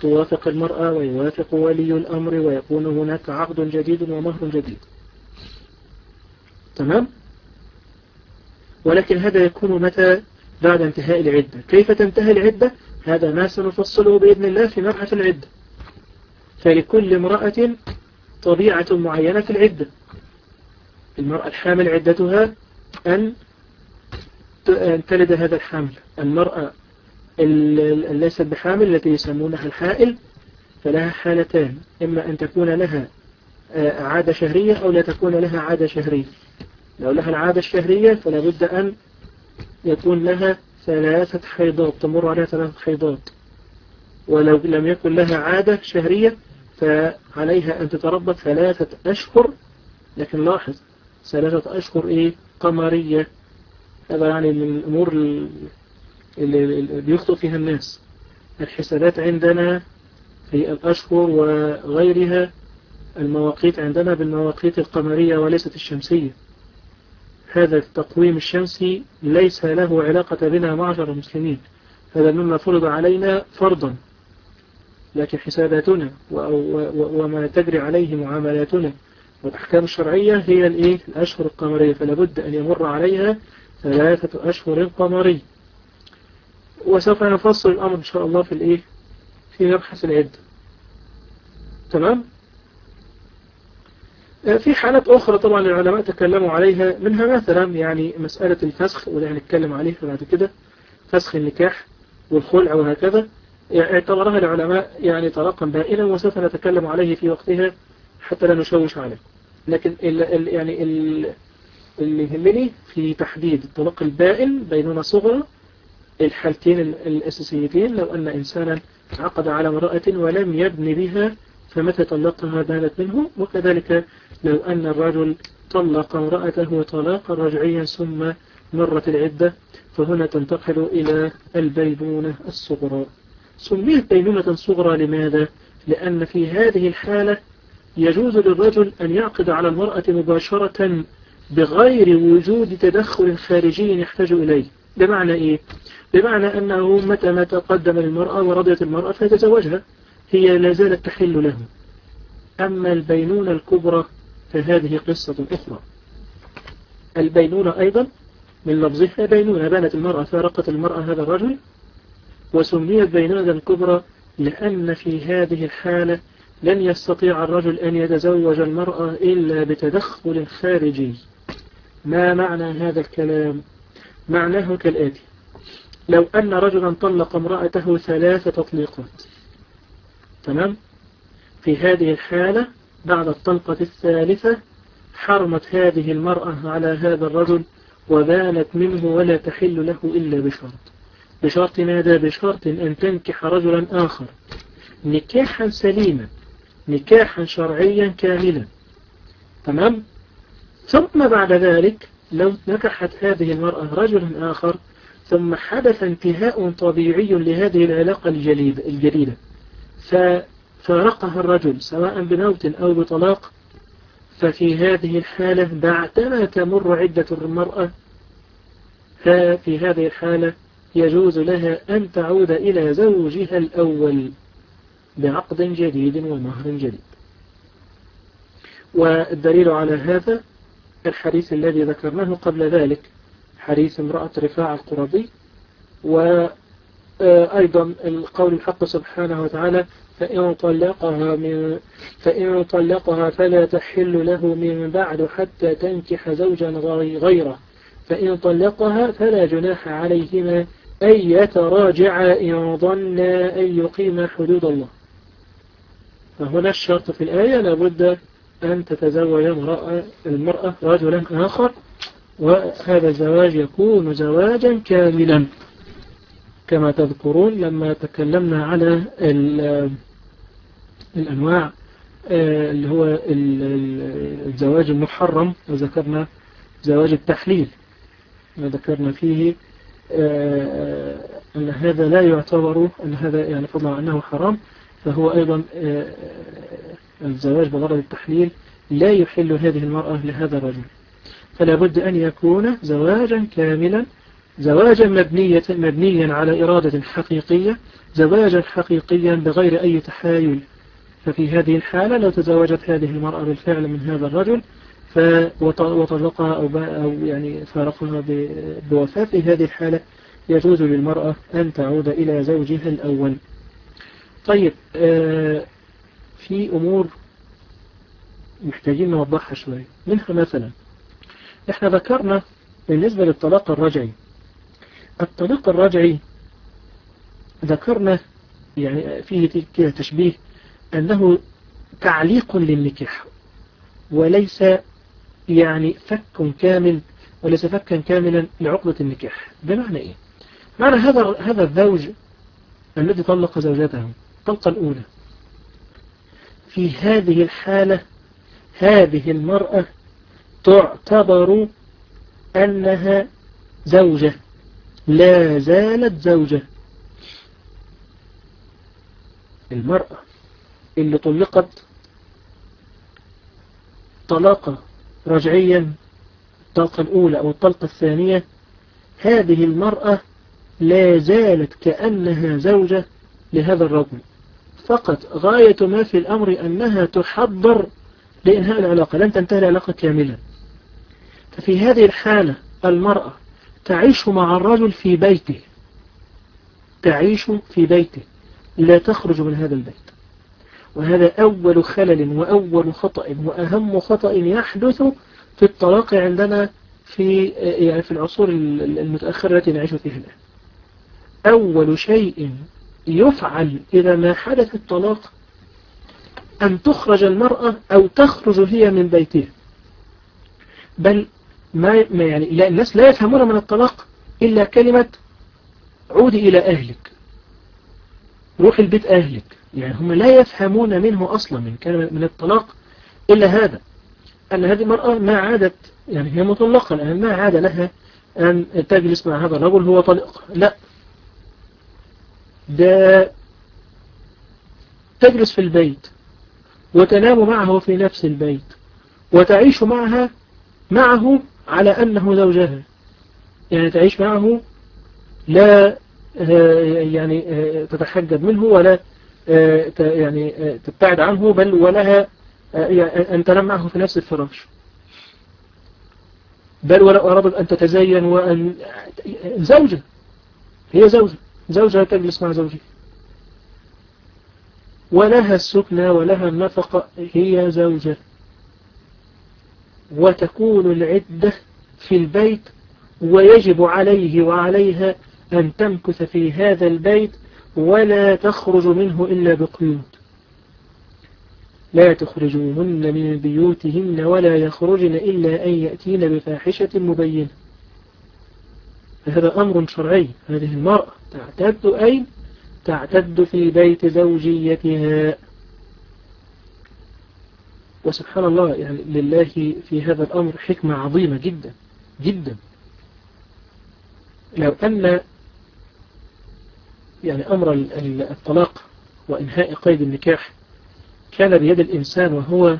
توافق المرأة ويوافق ولي الأمر ويكون هناك عقد جديد ومهر جديد. تمام؟ ولكن هذا يكون متى؟ بعد انتهاء العدة. كيف تنتهي العدة؟ هذا ما سنفصله بإذن الله في مرحة العدة. فلكل امرأة طبيعة معينة في العدة. المرأة الحامل عدتها أن تلد هذا الحمل المرأة ليست بحامل التي يسمونها الحائل فلها حالتان. إما أن تكون لها آه، عادة شهرية أو لا تكون لها عادة شهرية. لو لها العادة الشهرية فلا بد أن يكون لها ثلاثة حيضات تمر عليها ثلاثة حيضات. ولو لم يكن لها عادة شهرية فعليها أن تتربط ثلاثة أشهر. لكن لاحظ ثلاثة أشهر إيه؟ قمرية. هذا يعني من الأمور اللي بيخطئ فيها الناس. الحسابات عندنا في الأشهر وغيرها المواقيت عندنا بالمواقيت القمرية وليست الشمسية. هذا التقويم الشمسي ليس له علاقة بنا معشر المسلمين. هذا مما فرض علينا فرضا لكن حساباتنا وما تجري عليه معاملاتنا والأحكام الشرعية هي الإيه؟ الأشهر القمرية. فلا بد أن يمر عليها ثلاثة أشهر قمري وسوف نفصل الأمر إن شاء الله في الإيه؟ في مبحث العدة تمام؟ في حالات أخرى طبعا العلماء تكلموا عليها منها مثلا يعني مسألة الفسخ وده هنتكلم عليها بعد كده فسخ النكاح والخلع وهكذا. اعتبرها العلماء يعني طلاقا بائنا وسوف نتكلم عليه في وقتها حتى لا نشوش عليه. لكن ال ال يعني ال اللي يهمني في تحديد الطلاق البائن بيننا صغرى الحالتين الأساسيتين لو أن إنسانا عقد على امرأة ولم يبني بها فمتى طلقها بانت منه؟ وكذلك لو أن الرجل طلق امرأته طلاقا رجعيا ثم مرت العدة فهنا تنتقل إلى البينونة الصغرى. سميت بينونة صغرى لماذا؟ لأن في هذه الحالة يجوز للرجل أن يعقد على المرأة مباشرة بغير وجود تدخل خارجي يحتاج إليه. بمعنى إيه؟ بمعنى أنه متى ما تقدم المرأة ورضيت المرأة فيتزوجها هي لا زالت تحل له. أما البينونة الكبرى فهذه قصة أخرى. البينونة أيضا من لفظها بينونة بانت المرأة فارقت المرأة هذا الرجل وسميت بينونة كبرى لأن في هذه الحالة لن يستطيع الرجل أن يتزوج المرأة إلا بتدخل خارجي. ما معنى هذا الكلام؟ معناه كالآتي. لو أن رجلا طلق امرأته ثلاث تطليقات تمام في هذه الحالة بعد الطلقة الثالثة حرمت هذه المرأة على هذا الرجل وبانت منه ولا تحل له إلا بشرط. بشرط ماذا؟ بشرط أن تنكح رجلا آخر. نكاحا سليما نكاحا شرعيا كاملا. تمام؟ ثم بعد ذلك لو نكحت هذه المرأة رجلا آخر ثم حدث انتهاء طبيعي لهذه العلاقة الجديدة. ففارقها الرجل سواء بموت أو بطلاق ففي هذه الحالة بعدما تمر عدة المرأة ففي هذه الحالة يجوز لها أن تعود إلى زوجها الأول بعقد جديد ومهر جديد. والدليل على هذا الحديث الذي ذكرناه قبل ذلك حديث امرأة رفاع القرضي وأيضا القول الحق سبحانه وتعالى فإن طلقها من فإن طلقها فلا تحل له من بعد حتى تنكح زوجا غيره. فإن طلقها فلا جناح عليهما أن يتراجعا إن ظنا أن يقيم حدود الله. فهنا الشرط في الآية لابد أن تتزوج المرأة, المرأة رجلا آخر وهذا الزواج يكون زواجا كاملا. كما تذكرون لما تكلمنا على الأنواع اللي هو الزواج المحرم وذكرنا زواج التحليل. ذكرنا فيه آه، أن هذا لا يعتبر أن هذا يعني فضلا أنه حرام. فهو أيضا آه، الزواج بغرض التحليل لا يحل هذه المرأة لهذا الرجل. فلا بد أن يكون زواجا كاملا زواجا مبنية مبنيا على إرادة حقيقية زواجا حقيقيا بغير أي تحايل. ففي هذه الحالة لو تزوجت هذه المرأة بالفعل من هذا الرجل وطلقها أو, أو يعني فارقها بوفاة في هذه الحالة يجوز للمرأة أن تعود إلى زوجها الأول. طيب آه، في أمور محتاجين نوضحها شوية منها مثلا إحنا ذكرنا بالنسبة للطلاق الرجعي. الطلاق الرجعي ذكرنا يعني فيه تشبيه أنه تعليق للنكاح وليس يعني فك كامل وليس فكا كاملا لعقدة النكاح. بمعنى إيه؟ معنى هذا هذا الزوج الذي طلق زوجته الطلقة الأولى في هذه الحالة هذه المرأة تعتبر أنها زوجة. لا زالت زوجة. المرأة اللي طلقت طلاقة رجعيا الطلقة الأولى أو الطلقة الثانية هذه المرأة لا زالت كأنها زوجة لهذا الرجل. فقط غاية ما في الأمر أنها تحضر لإنهاء العلاقة لن تنتهي العلاقة كاملا ففي هذه الحالة المرأة تعيش مع الرجل في بيته. تعيش في بيته. لا تخرج من هذا البيت. وهذا أول خلل وأول خطأ وأهم خطأ يحدث في الطلاق عندنا في يعني في العصور المتأخرة التي نعيش فيها الآن. أول شيء يفعل إذا ما حدث الطلاق أن تخرج المرأة أو تخرج هي من بيتها. بل ما يعني لا الناس لا يفهمون من الطلاق إلا كلمة عودي إلى أهلك. روح البيت أهلك. يعني هم لا يفهمون منه أصلا من كلمة من الطلاق إلا هذا. أن هذه المرأة ما عادت يعني هي مطلقة لأن ما عاد لها أن تجلس مع هذا الرجل هو طلق لا. ده تجلس في البيت وتنام معه في نفس البيت وتعيش معها معه على أنه زوجها يعني تعيش معه لا يعني تتحجب منه ولا يعني تبتعد عنه بل ولها أن تنام معه في نفس الفراش بل ولو أرادت أن تتزين وأن زوجة. هي زوجة. زوجة تجلس مع زوجها. ولها السكنى ولها النفقة هي زوجة. وتكون العدة في البيت ويجب عليه وعليها أن تمكث في هذا البيت ولا تخرج منه إلا بقيود. لا تخرجوهن من بيوتهن ولا يخرجن إلا أن يأتين بفاحشة مبينة. هذا أمر شرعي. هذه المرأة تعتد أين تعتد في بيت زوجيتها. وسبحان الله يعني لله في هذا الأمر حكمة عظيمة جدا جدا. لو أن يعني أمر الطلاق وإنهاء قيد النكاح كان بيد الإنسان وهو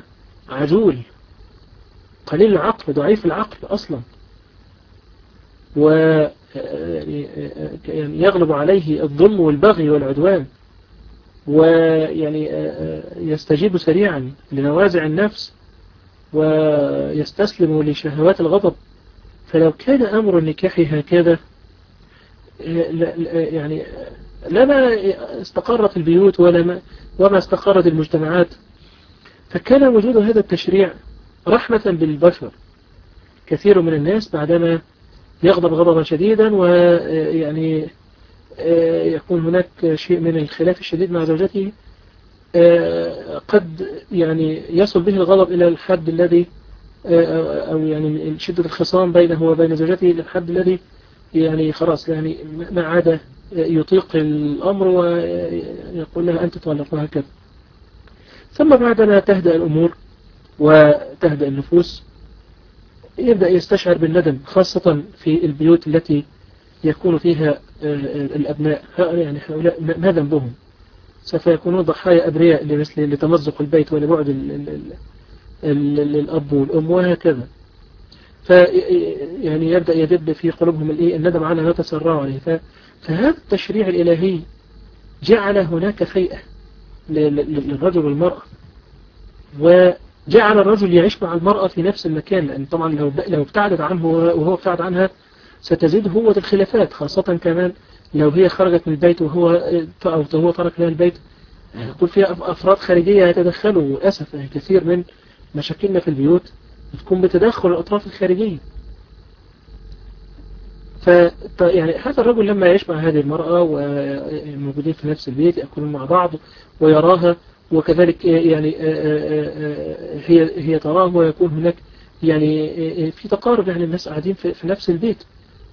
عجول قليل العقل ضعيف العقل أصلا. و يعني يغلب عليه الظلم والبغي والعدوان. ويعني يستجيب سريعا لنوازع النفس ويستسلم لشهوات الغضب. فلو كان أمر النكاح هكذا يعني لما استقرت البيوت ولا وما استقرت المجتمعات فكان وجود هذا التشريع رحمة بالبشر. كثير من الناس بعدما يغضب غضبا شديدا ويعني يكون هناك شيء من الخلاف الشديد مع زوجته قد يعني يصل به الغضب إلى الحد الذي أو يعني شدة الخصام بينه وبين زوجته إلى الحد الذي يعني خلاص يعني ما عاد يطيق الأمر ويقول لها أنت طالق وهكذا. ثم بعدما تهدأ الأمور وتهدأ النفوس يبدأ يستشعر بالندم خاصة في البيوت التي يكون فيها الأبناء. يعني هؤلاء ما ذنبهم؟ سوف يكونون ضحايا أبرياء لمثل لتمزق البيت ولبعد الأب والأم وهكذا. يعني يبدأ يدب في قلوبهم الندم على ما تسرعوا عليه. فهذا التشريع الإلهي جعل هناك فيئة للرجل والمرأة. وجعل الرجل يعيش مع المرأة في نفس المكان لأن طبعا لو لو ابتعدت عنه وهو ابتعد عنها ستزيد هو الخلافات خاصة كمان لو هي خرجت من البيت وهو أو هو ترك لها البيت. يكون فيها أفراد خارجية يتدخلوا للأسف يعني كثير من مشاكلنا في البيوت تكون بتدخل الأطراف الخارجية. ف يعني هذا الرجل لما يعيش مع هذه المرأة وموجودين في نفس البيت يأكلون مع بعض ويراها وكذلك يعني هي هي تراه ويكون هناك يعني في تقارب يعني الناس قاعدين في نفس البيت.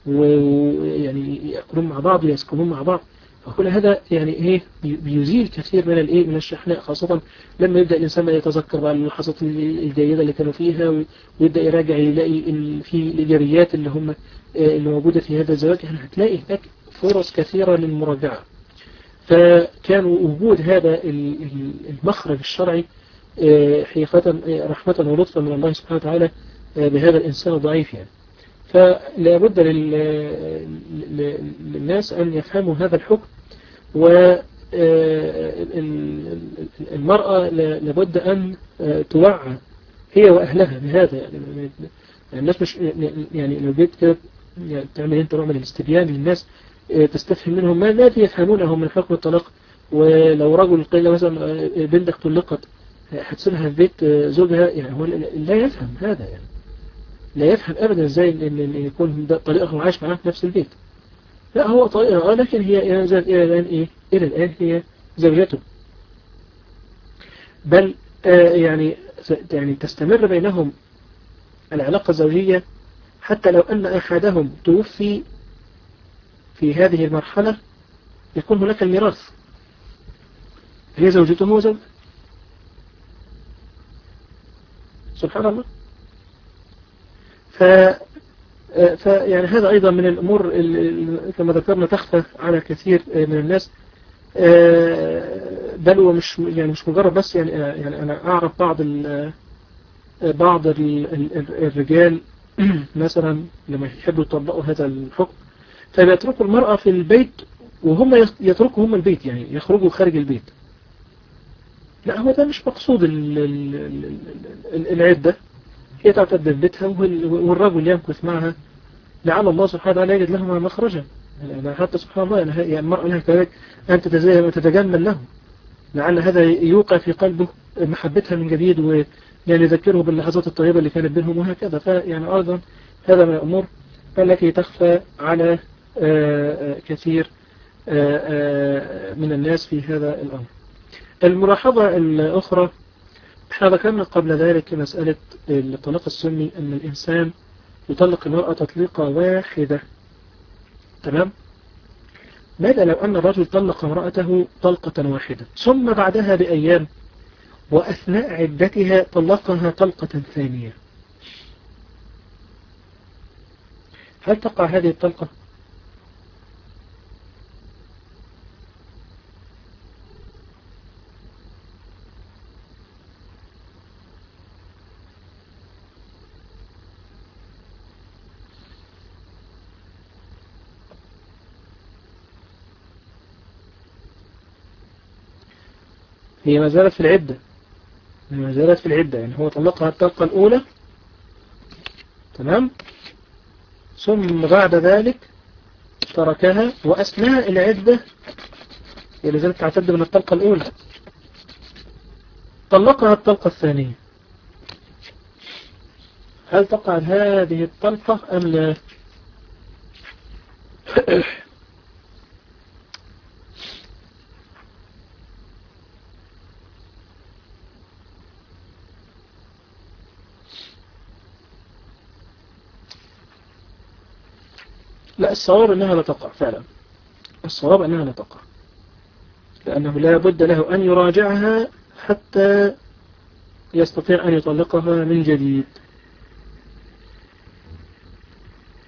ويعني يأكلون مع بعض ويسكنون مع بعض. فكل هذا يعني إيه بيزيل كثير من الإيه من الشحناء خاصة لما يبدأ الإنسان يتذكر بقى اللحظات الجيدة اللي كانوا فيها ويبدأ يراجع يلاقي في الإيجابيات اللي هم اللي موجودة في هذا الزواج. يعني هتلاقي هناك فرص كثيرة للمراجعة. فكان وجود هذا المخرج الشرعي حقيقة رحمة ولطفا من الله سبحانه وتعالى بهذا الإنسان الضعيف يعني. فلا بد للناس أن يفهموا هذا الحكم والمرأة لابد أن توعى هي وأهلها بهذا يعني الناس مش يعني لو جيت كده يعني تعمل أنت نوع من الاستبيان للناس تستفهم منهم ما الذي يفهمونه من حكم الطلاق؟ ولو رجل قيل مثلا بنتك طلقت هتسيبها في بيت زوجها؟ يعني هو لا يفهم هذا يعني. لا يفهم ابدا إزاي ان يكون طريقة عايش معاه في نفس البيت. لا هو طريقة آه لكن هي زالت إلى الآن إيه؟ إلى الآن هي زوجته بل آه يعني يعني تستمر بينهم العلاقة الزوجية حتى لو أن أحدهم توفي في هذه المرحلة يكون هناك الميراث. هي زوجته وزوجته سبحان الله. ف فيعني هذا أيضا من الأمور اللي كما ذكرنا تخفى على كثير من الناس. بل ومش يعني مش مجرد بس يعني يعني أنا أعرف بعض بعض الرجال *clears throat* مثلا لما يحبوا يطبقوا هذا الحكم فبيتركوا المرأة في البيت وهم يتركوا هم البيت يعني يخرجوا خارج البيت. لا هو ده مش مقصود العدة في بيتها والرجل يمكث معها. لعل الله سبحانه وتعالى يجد لهما مخرجا. يعني حتى سبحان الله يعني المرأة لها كذلك أن تتجمل له. لعل هذا يوقع في قلبه محبتها من جديد ويعني يذكره باللحظات الطيبة اللي كانت بينهم وهكذا. فيعني أيضا هذا من الأمور التي تخفى على آه، آه، كثير آه، من الناس في هذا الأمر. الملاحظة الأخرى إحنا ذكرنا قبل ذلك مسألة الطلاق السني أن الإنسان يطلق المرأة تطليقة واحدة. تمام؟ ماذا لو أن الرجل طلق امرأته طلقة واحدة؟ ثم بعدها بأيام وأثناء عدتها طلقها طلقة ثانية. هل تقع هذه الطلقة؟ هي ما زالت في العدة. هي ما زالت في العدة. يعني هو طلقها الطلقة الأولى. تمام؟ ثم بعد ذلك تركها وأثناء العدة. هي لازالت تعتد من الطلقة الأولى. طلقها الطلقة الثانية. هل تقع هذه الطلقة أم لا؟ *coughs* الصواب أنها لا تقع فعلا. الصواب أنها لا تقع. لأنه لا بد له أن يراجعها حتى يستطيع أن يطلقها من جديد.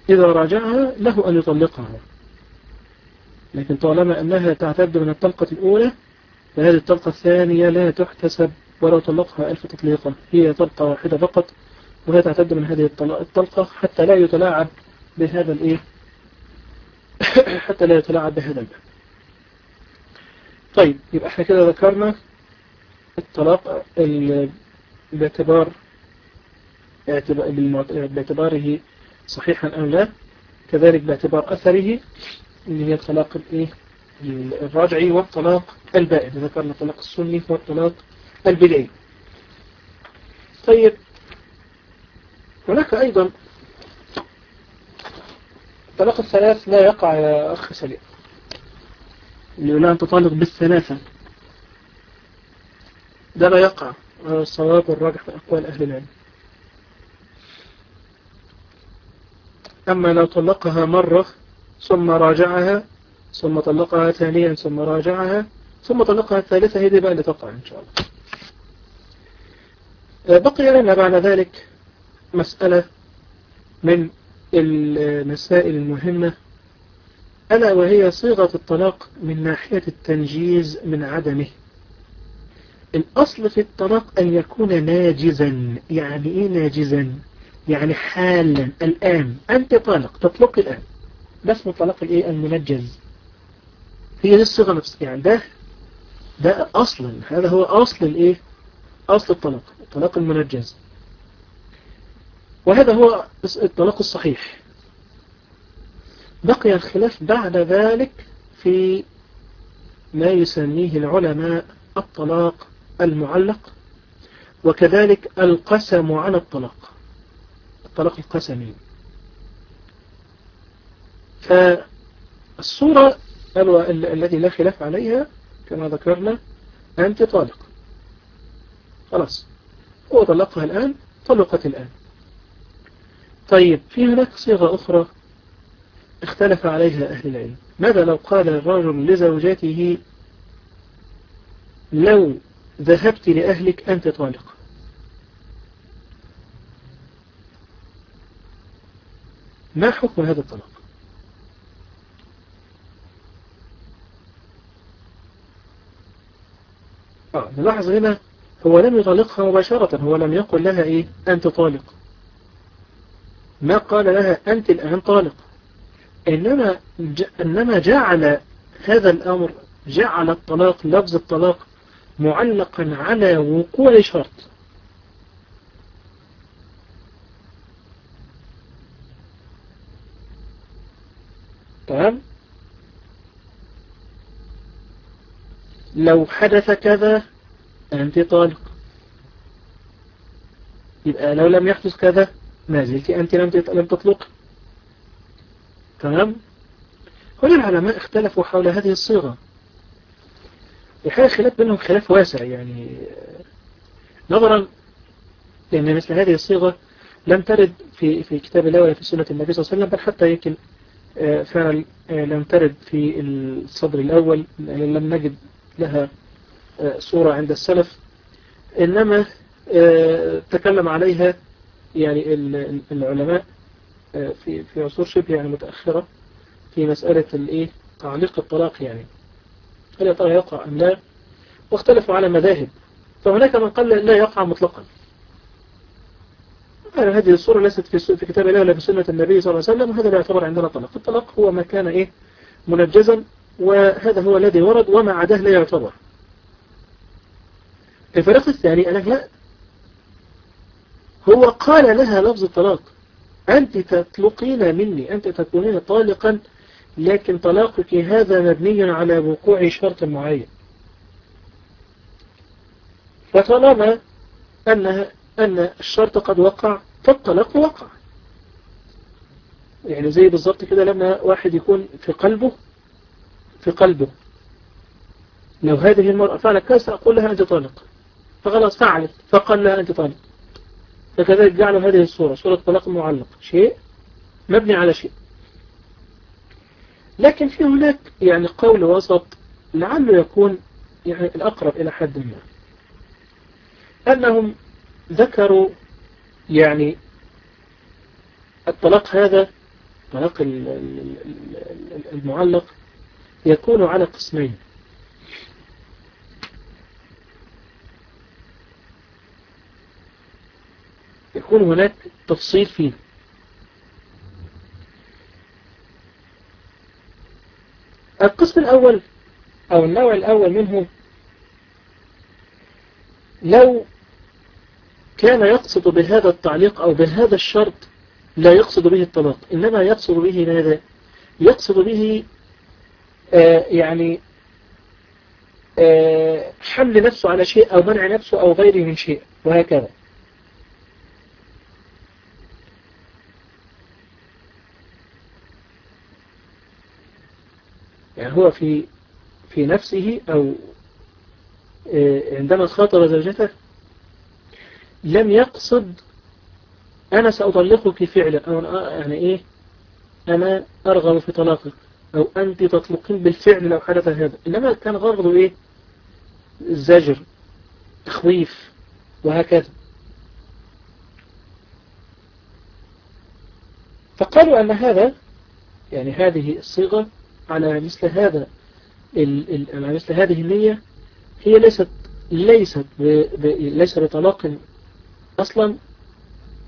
إذا راجعها له أن يطلقها. لكن طالما أنها تعتد من الطلقة الأولى فهذه الطلقة الثانية لا تحتسب ولو طلقها ألف تطليقة هي طلقة واحدة فقط وهي تعتد من هذه الطلقة حتى لا يتلاعب بهذا الإيه؟ *coughs* حتى لا يتلاعب بهذا الباب. طيب يبقى إحنا كده ذكرنا الطلاق باعتبار باعتباره صحيحا أو لا. كذلك باعتبار أثره اللي هي الطلاق الإيه؟ الراجعي والطلاق البائد. ذكرنا الطلاق السني والطلاق البدعي طيب هناك أيضا الطلاق الثلاث لا يقع يا أخ سليم. أن تطالق بالثلاثة. ده لا يقع. الصواب الراجح في أقوال أهل العلم. أما لو طلقها مرة ثم راجعها ثم طلقها ثانيا ثم راجعها ثم طلقها الثالثة هذه بقى اللي تقع إن شاء الله. بقي لنا بعد ذلك مسألة من المسائل المهمة ألا وهي صيغة الطلاق من ناحية التنجيز من عدمه. الأصل في الطلاق أن يكون ناجزا. يعني إيه ناجزا؟ يعني حالا. الآن أنت طالق تطلق الآن. ده اسمه الطلاق الإيه؟ المنجز. هي دي الصيغة نفسها. يعني ده ده أصلا. هذا هو أصل الإيه؟ أصل الطلاق. الطلاق المنجز. وهذا هو الطلاق الصحيح. بقي الخلاف بعد ذلك في ما يسميه العلماء الطلاق المعلق وكذلك القسم على الطلاق الطلاق القسمي. فالصورة التي لا خلاف عليها كما ذكرنا أنت طالق. خلاص. هو طلقها الآن طلقت الآن. طيب في هناك صيغة أخرى اختلف عليها أهل العلم. ماذا لو قال الرجل لزوجته لو ذهبت لأهلك أنت طالق ما حكم هذا الطلاق؟ آه نلاحظ هنا هو لم يطلقها مباشرة هو لم يقل لها إيه؟ أنت طالق ما قال لها أنت الآن طالق. إنما, إنما جعل هذا الأمر جعل الطلاق لفظ الطلاق معلقا على وقوع شرط تمام؟ لو حدث كذا أنت طالق. يبقى لو لم يحدث كذا ما زلت أنت لم لم تطلق؟ تمام؟ هنا العلماء اختلفوا حول هذه الصيغة. الحقيقة خلاف بينهم خلاف واسع يعني نظرا لأن مثل هذه الصيغة لم ترد في في كتاب الله ولا في سنة النبي صلى الله عليه وسلم بل حتى يمكن آه، فعلا آه، لم ترد في الصدر الأول لم نجد لها آه، صورة عند السلف. إنما تكلم عليها يعني العلماء في في عصور شبه يعني متأخرة في مسألة الإيه؟ تعليق الطلاق يعني. هل يا ترى يقع أم لا؟ واختلفوا على مذاهب. فهناك من قال لا يقع مطلقا. هذه الصورة ليست في في كتاب الله ولا في سنة النبي صلى الله عليه وسلم وهذا لا يعتبر عندنا طلاق. الطلاق هو ما كان إيه؟ منجزا وهذا هو الذي ورد وما عداه لا يعتبر. الفريق الثاني قال لا هو قال لها لفظ الطلاق. أنت تطلقين مني أنت تكونين طالقا لكن طلاقك هذا مبني على وقوع شرط معين. فطالما أن أن الشرط قد وقع فالطلاق وقع. يعني زي بالظبط كده لما واحد يكون في قلبه في قلبه. لو هذه المرأة فعلت كذا أقول لها أنت طالق. فخلاص فعلت فقال لها أنت طالق. فكذلك جعلوا هذه الصورة صورة طلاق معلق شيء مبني على شيء. لكن في هناك يعني قول وسط لعله يكون يعني الأقرب إلى حد ما. أنهم ذكروا يعني الطلاق هذا طلاق المعلق يكون على قسمين. يكون هناك تفصيل فيه القسم الأول أو النوع الأول منه لو كان يقصد بهذا التعليق أو بهذا الشرط لا يقصد به الطلاق. إنما يقصد به ماذا؟ يقصد به آه يعني آه حمل نفسه على شيء أو منع نفسه أو غيره من شيء وهكذا. يعني هو في في نفسه أو آه، عندما خاطب زوجته لم يقصد أنا سأطلقك فعلا أو يعني إيه؟ أنا أرغب في طلاقك أو أنت تطلقين بالفعل لو حدث هذا. إنما كان غرضه إيه؟ الزجر تخويف وهكذا. فقالوا أن هذا يعني هذه الصيغة على مثل هذا على مثل هذه النية هي ليست ليست ليس بطلاق أصلا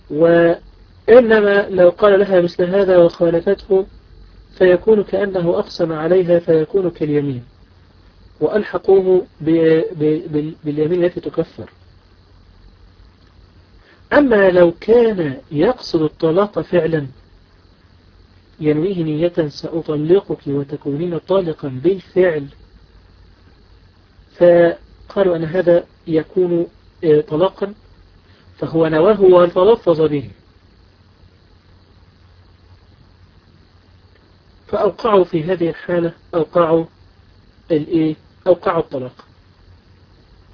وإنما لو قال لها مثل هذا وخالفته فيكون كأنه أقسم عليها فيكون كاليمين وألحقوه باليمين التي تكفر. أما لو كان يقصد الطلاق فعلا ينويه نية سأطلقك وتكونين طالقا بالفعل. فقالوا أن هذا يكون آه، طلاقا فهو نواه وتلفظ به. فأوقعوا في هذه الحالة أوقعوا الإيه أوقعوا الطلاق.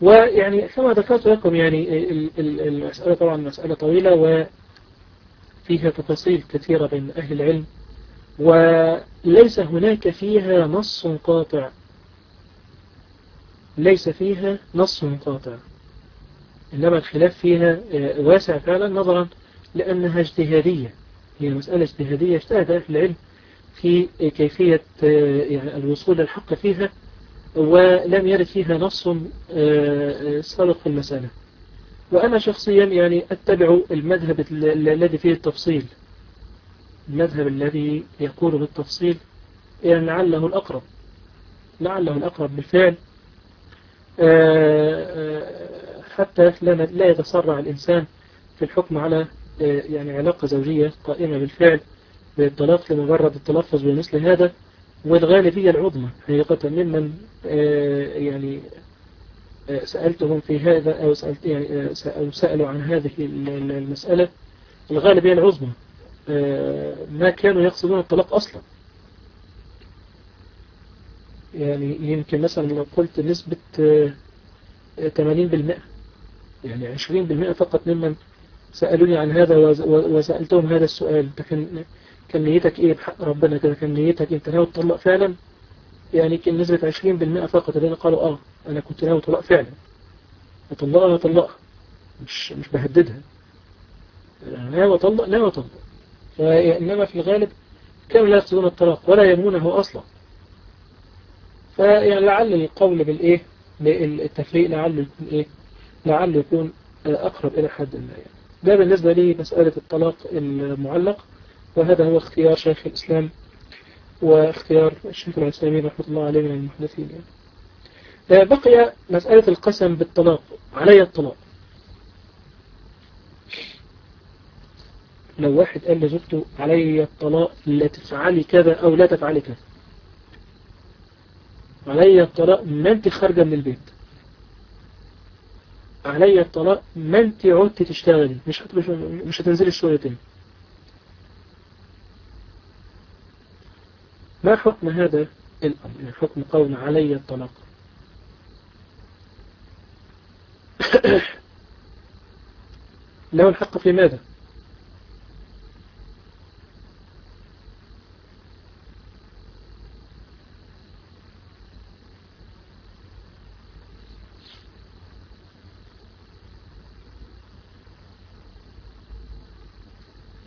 ويعني كما ذكرت لكم يعني المسألة طبعا مسألة طويلة وفيها تفاصيل كثيرة بين أهل العلم. وليس هناك فيها نص قاطع. ليس فيها نص قاطع. إنما الخلاف فيها آه، واسع فعلا نظرا لأنها اجتهادية. هي مسألة اجتهادية اجتهد أهل العلم في كيفية آه، يعني الوصول للحق فيها ولم يرد فيها نص آه، صادق في المسألة. وأنا شخصيا يعني أتبع المذهب الذي فيه التفصيل. المذهب الذي يقول بالتفصيل يعني لعله الأقرب لعله الأقرب بالفعل. حتى لا يتسرع الإنسان في الحكم على يعني علاقة زوجية قائمة بالفعل بالطلاق لمجرد التلفظ بمثل هذا. والغالبية العظمى حقيقة ممن يعني سألتهم في هذا أو, سألت يعني سألوا عن هذه المسألة. الغالبية العظمى ما كانوا يقصدون الطلاق أصلا. يعني يمكن مثلا لو قلت نسبة 80% يعني 20% فقط ممن سألوني عن هذا وسألتهم هذا السؤال. كان كان نيتك إيه؟ بحق ربنا كده. كان نيتك أنت ناوي تطلق فعلا؟ يعني كان نسبة 20% فقط. الذين قالوا آه أنا كنت ناوي طلاق فعلا. أطلقها أطلقها. مش مش بهددها. ناوي أطلق ناوي أطلق. فإنما في الغالب كانوا لا يقصدون الطلاق ولا يمونه أصلا فيعني لعل القول بالإيه بالتفريق لعله يكون إيه لعله يكون أقرب إلى حد ما يعني. ده بالنسبة لي مسألة الطلاق المعلق وهذا هو اختيار شيخ الإسلام واختيار الشيخ العثيمين رحمة الله عليه من المحدثين يعني. بقي مسألة القسم بالطلاق علي الطلاق لو واحد قال لزوجته علي الطلاق لا تفعلي كذا أو لا تفعلي كذا. علي الطلاق ما انت خارجة من البيت. علي الطلاق ما انت عدت تشتغلي. مش مش هتنزلي الشغل تاني. ما حكم هذا الأمر؟ يعني حكم قول علي الطلاق؟ *coughs* له الحق في ماذا؟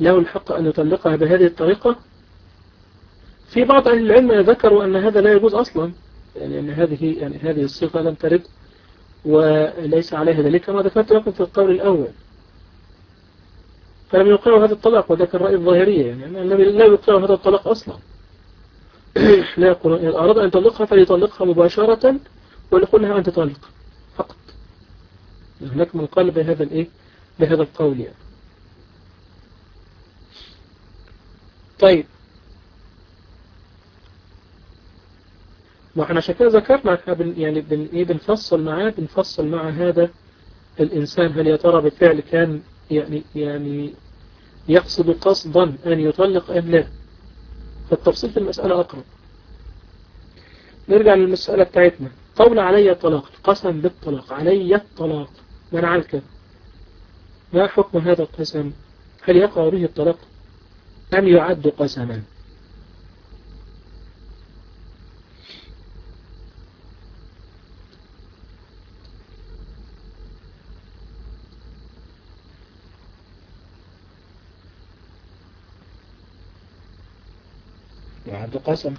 له الحق أن يطلقها بهذه الطريقة. في بعض أهل العلم ذكروا أن هذا لا يجوز أصلا يعني أن هذه يعني هذه الصفة لم ترد وليس عليها دليل كما ذكرت لكم في القول الأول. فلم يقرأوا هذا الطلاق وذاك الرأي الظاهرية يعني لا يقرأوا هذا الطلاق أصلا. *clears throat* لا يقول إن أراد أن يطلقها فليطلقها مباشرة ويقول لها أن تطلق فقط. هناك من قال بهذا الإيه بهذا القول يعني. طيب. ما إحنا عشان كده ذكرنا إحنا يعني بن إيه بنفصل معاه بنفصل مع هذا الإنسان هل يا ترى بالفعل كان يعني يعني يقصد قصدا أن يطلق أم لا؟ فالتفصيل في المسألة أقرب. نرجع للمسألة بتاعتنا. قول علي الطلاق القسم بالطلاق علي الطلاق. منع الكذب ما حكم هذا القسم؟ هل يقع به الطلاق؟ أم يعد قسما. يعد قسم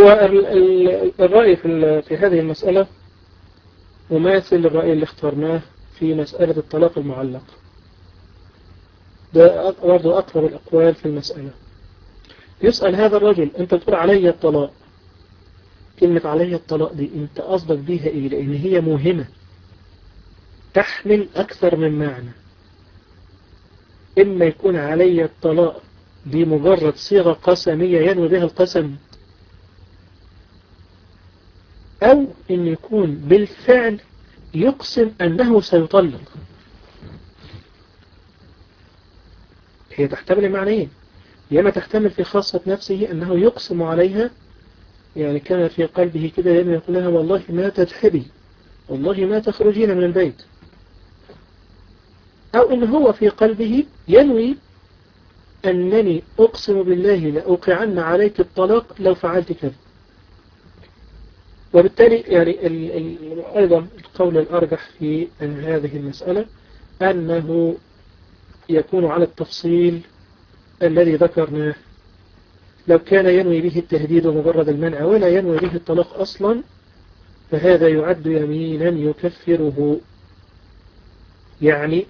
هو الرأي في هذه المسألة مماثل للرأي اللي اخترناه في مسألة الطلاق المعلق. ده برضه أقرب الأقوال في المسألة. يسأل هذا الرجل أنت تقول علي الطلاق. كلمة علي الطلاق دي أنت قصدك بيها إيه؟ لأن هي مهمة تحمل أكثر من معنى. إما يكون علي الطلاق دي مجرد صيغة قسمية ينوي بها القسم أو أن يكون بالفعل يقسم أنه سيطلق. هي تحتمل معنيين. يا إما تحتمل في خاصة نفسه أنه يقسم عليها يعني كان في قلبه كده يا يقول لها والله ما تذهبي والله ما تخرجين من البيت. أو إن هو في قلبه ينوي أنني أقسم بالله لأوقعن عليك الطلاق لو فعلت كذا. وبالتالي يعني أيضا القول الأرجح في هذه المسألة أنه يكون على التفصيل الذي ذكرناه. لو كان ينوي به التهديد ومجرد المنع ولا ينوي به الطلاق أصلا فهذا يعد يمينا يكفره. يعني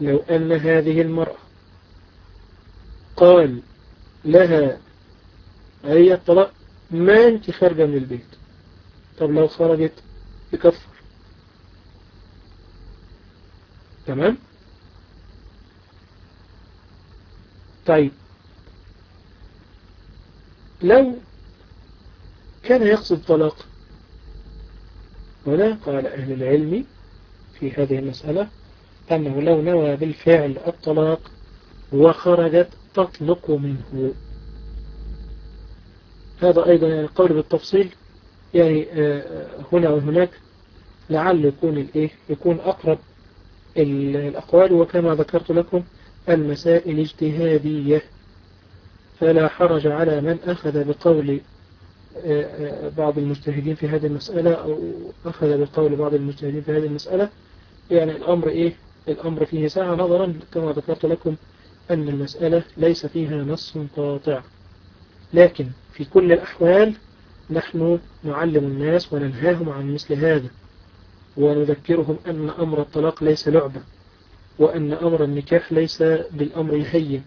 لو أن هذه المرأة قال لها هي الطلاق ما انت خارجة من البيت؟ طب لو خرجت يكفر تمام؟ طيب. لو كان يقصد طلاق هنا قال أهل العلم في هذه المسألة أنه لو نوى بالفعل الطلاق وخرجت تطلق منه. هذا أيضا يعني قول بالتفصيل يعني آه، هنا وهناك لعل يكون الإيه؟ يكون أقرب الأقوال وكما ذكرت لكم المسائل اجتهادية. فلا حرج على من أخذ بقول آه، آه، بعض المجتهدين في هذه المسألة أو أخذ بقول بعض المجتهدين في هذه المسألة. يعني الأمر إيه؟ الأمر فيه ساعة. نظرا كما ذكرت لكم أن المسألة ليس فيها نص قاطع. لكن في كل الأحوال نحن نعلم الناس وننهاهم عن مثل هذا ونذكرهم أن أمر الطلاق ليس لعبة وأن أمر النكاح ليس بالأمر الهين.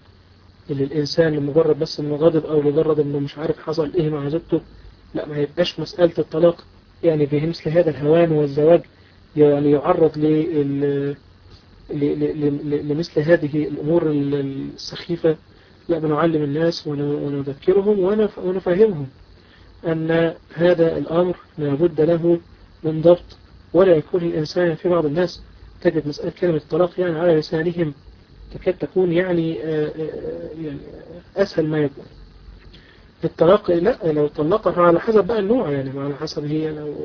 اللي الإنسان لمجرد بس إنه غضب أو لمجرد إنه مش عارف حصل إيه مع زوجته لا ما يبقاش مسألة الطلاق. يعني بمثل هذا الهوان والزواج يعني يعرض لمثل هذه الأمور السخيفة. لا بنعلم الناس ونذكرهم ونفهمهم. أن هذا الأمر لابد له من ضبط ولا يكون الإنسان في بعض الناس تجد مسألة كلمة الطلاق يعني على لسانهم تكاد تكون يعني, آه، آه، يعني أسهل ما يكون. الطلاق لا لو طلقها على حسب بقى النوع يعني على حسب هي لو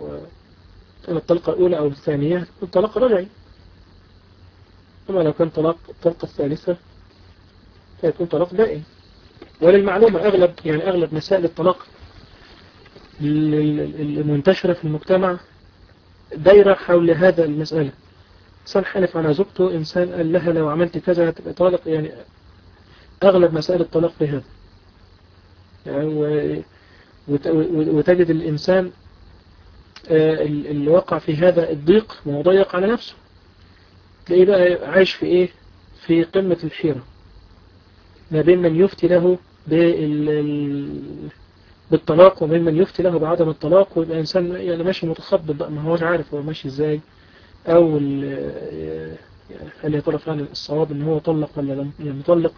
كانت الطلقة الأولى أو الثانية الطلاق رجعي. أما لو كان طلاق الطلقة الثالثة فيكون طلاق دائم. وللمعلومة أغلب يعني أغلب مسائل الطلاق المنتشرة في المجتمع دايرة حول هذا المسألة. إنسان حلف على زوجته إنسان قال لها لو عملت كذا هتبقى طالق يعني أغلب مسائل الطلاق في هذا يعني وتجد الإنسان آه، اللي وقع في هذا الضيق ومضيق على نفسه. تلاقيه بقى عايش في إيه؟ في قمة الحيرة ما بين من يفتي له بالطلاق ومن من يفتي له بعدم الطلاق ويبقى إنسان يعني ماشي متخبط بقى ما هوش عارف هو ماشي إزاي أو هل يا ترى فعلا الصواب إن هو طلق ولا لم يعني مطلق.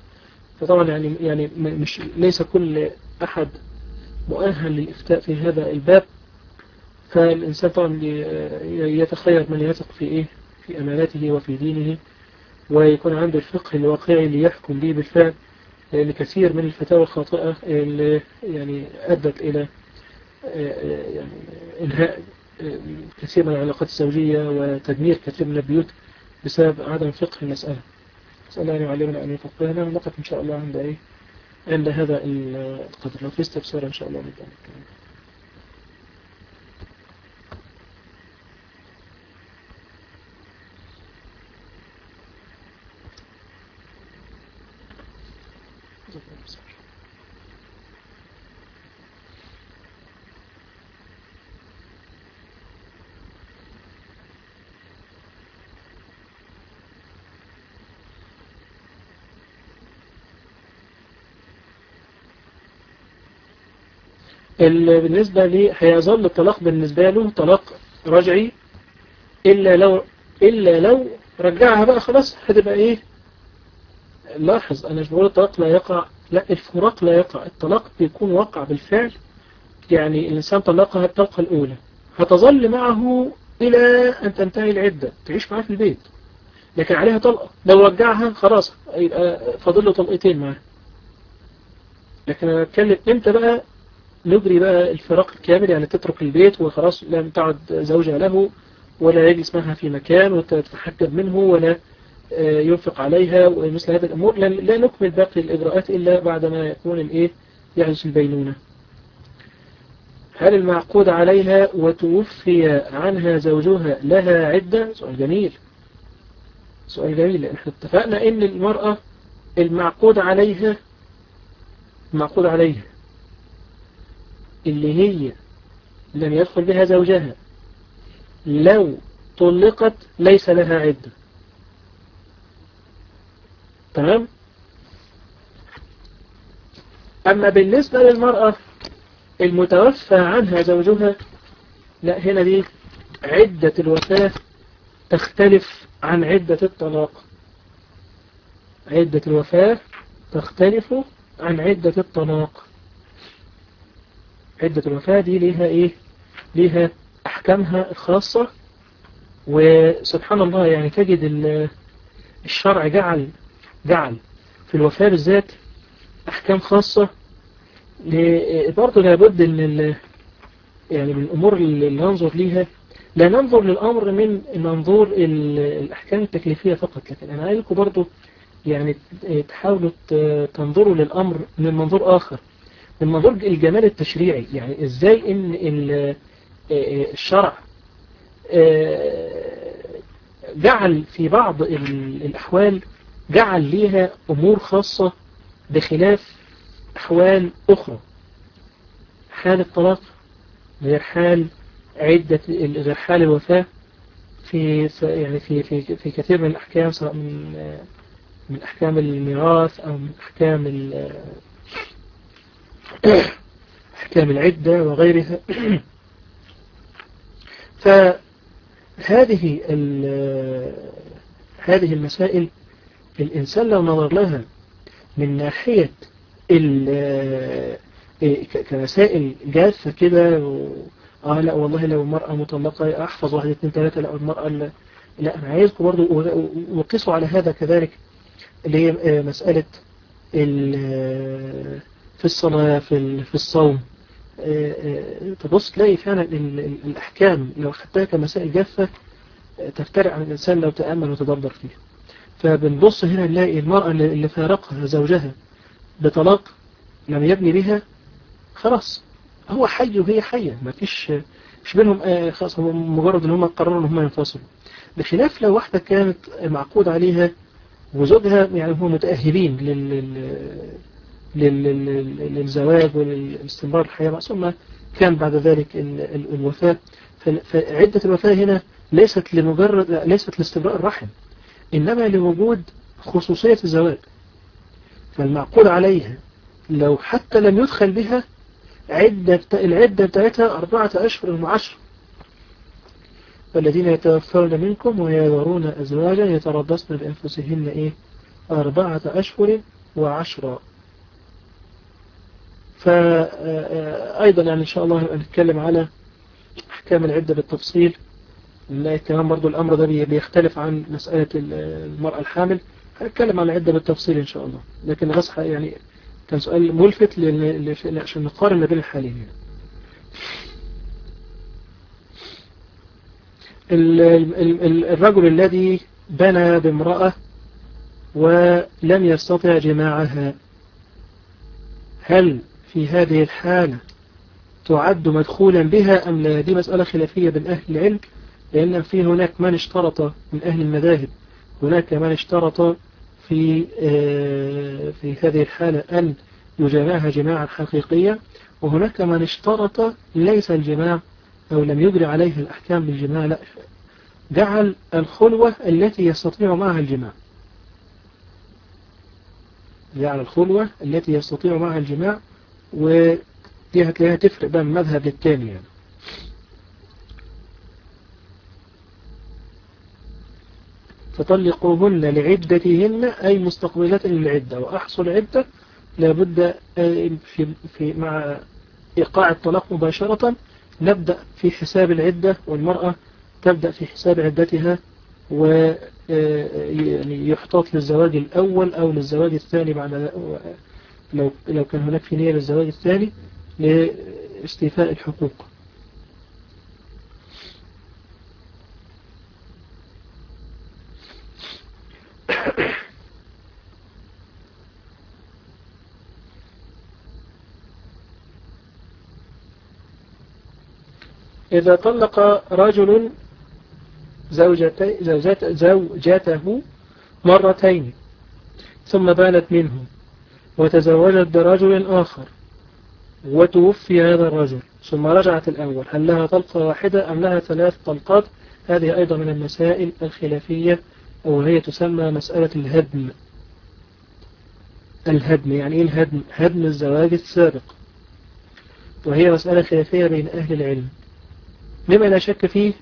فطبعا يعني يعني مش ليس كل أحد مؤهل للإفتاء في هذا الباب. فالإنسان طبعا يتخير من يثق في إيه؟ في أماناته وفي دينه ويكون عنده الفقه الواقعي ليحكم به بالفعل. لأن كثير من الفتاوى الخاطئة اللي يعني أدت إلى يعني إنهاء كثير من العلاقات الزوجية وتدمير كثير من البيوت بسبب عدم فقه المسألة. الله أن يعلمنا أن يفقهنا ونقف إن شاء الله عند إيه؟ عند هذا القدر. لو في استفسار إن شاء الله نبدأ نتكلم بالنسبة لي هيظل الطلاق بالنسبة له طلاق رجعي إلا لو إلا لو رجعها بقى خلاص هتبقى إيه؟ لاحظ أنا مش بقول الطلاق لا يقع لا الفراق لا يقع. الطلاق بيكون وقع بالفعل يعني الإنسان طلقها الطلقة الأولى. هتظل معه إلى أن تنتهي العدة تعيش معاه في البيت. لكن عليها طلقة. لو رجعها خلاص يبقى فاضل له طلقتين معاه. لكن أنا أتكلم إمتى بقى؟ نجري بقى الفراق الكامل يعني تترك البيت وخلاص لم تعد زوجة له ولا يجلس معها في مكان وتتحجب منه ولا ينفق عليها ومثل هذه الأمور. لا نكمل باقي الإجراءات إلا بعد ما يكون الإيه؟ يحدث البينونة. هل المعقود عليها وتوفي عنها زوجها لها عدة؟ سؤال جميل. سؤال جميل إحنا اتفقنا إن المرأة المعقود عليها المعقود عليها اللي هي لم يدخل بها زوجها. لو طلقت ليس لها عدة. تمام؟ أما بالنسبة للمرأة المتوفى عنها زوجها لا هنا دي عدة الوفاة تختلف عن عدة الطلاق. عدة الوفاة تختلف عن عدة الطلاق. عدة الوفاة دي ليها إيه؟ ليها أحكامها الخاصة. وسبحان الله يعني تجد الشرع جعل جعل في الوفاة بالذات أحكام خاصة. برضه لابد إن يعني من الأمور اللي ننظر ليها. لا ننظر للأمر من منظور الأحكام التكليفية فقط لكن أنا عايزكم برضه يعني تحاولوا تنظروا للأمر من منظور آخر. من منظور الجمال التشريعي يعني إزاي إن الشرع جعل في بعض الأحوال جعل ليها أمور خاصة بخلاف أحوال أخرى. حال الطلاق غير حال عدة غير حال الوفاة في يعني في في في كثير من الأحكام سواء من من أحكام الميراث أو من أحكام أحكام العدة وغيرها *clears throat* فهذه هذه المسائل الإنسان لو نظر لها من ناحية كمسائل جافة كده. آه لا والله لو المرأة مطلقة أحفظ واحد اثنين ثلاثة لا المرأة لا, لا أنا عايزكم برضو وقصوا على هذا كذلك اللي هي مسألة في الصلاة في في الصوم. تبص تلاقي فعلا الأحكام لو خدتها كمسائل جافة تفترق عن الإنسان لو تأمل وتدبر فيها فبنبص هنا نلاقي المرأة اللي فارقها زوجها بطلاق لم يبني بها خلاص هو حي وهي حية ما فيش مش بينهم خلاص هم مجرد إن هم قرروا إن هم ينفصلوا. بخلاف لو واحدة كانت معقود عليها وزوجها يعني هم متأهلين لل للزواج وللاستمرار الحياة ثم كان بعد ذلك الوفاة فعدة الوفاة هنا ليست لمجرد ليست لاستبراء الرحم إنما لوجود خصوصية الزواج. فالمعقول عليها لو حتى لم يدخل بها عدة العدة بتاعتها أربعة أشهر وعشر والذين يتوفون منكم ويذرون أزواجا يتربصن بأنفسهن إيه؟ أربعة أشهر وعشرة. فأيضا يعني إن شاء الله نتكلم على أحكام العدة بالتفصيل. نلاقي كمان برضو الأمر ده بيختلف عن مسألة المرأة الحامل. هنتكلم عن العدة بالتفصيل إن شاء الله. لكن بس يعني كان سؤال ملفت عشان نقارن ما بين الحالين. يعني. الرجل الذي بنى بامرأة ولم يستطع جماعها هل في هذه الحالة تعد مدخولا بها أم لا؟ دي مسألة خلافية بين أهل العلم لأن في هناك من اشترط من أهل المذاهب هناك من اشترط في في هذه الحالة أن يجامعها جماعا حقيقية وهناك من اشترط ليس الجماع أو لم يجري عليه الأحكام بالجماع لا. جعل الخلوة التي يستطيع معها الجماع. جعل الخلوة التي يستطيع معها الجماع ودي هتلاقيها تفرق بين مذهب للتاني يعني. فطلقوهن لعدتهن أي مستقبلات للعدة وأحصل عدة لابد في, في مع إيقاع الطلاق مباشرة نبدأ في حساب العدة والمرأة تبدأ في حساب عدتها و يعني يحتاط للزواج الأول أو للزواج الثاني بعد لو لو كان هناك في نية للزواج الثاني لاستيفاء الحقوق. إذا طلق رجل زوجته مرتين ثم بانت منه وتزوجت برجل آخر وتوفي هذا الرجل. ثم رجعت الأول. هل لها طلقة واحدة أم لها ثلاث طلقات؟ هذه أيضا من المسائل الخلافية وهي تسمى مسألة الهدم. الهدم يعني إيه الهدم؟ هدم الزواج السابق. وهي مسألة خلافية بين أهل العلم. مما لا شك فيه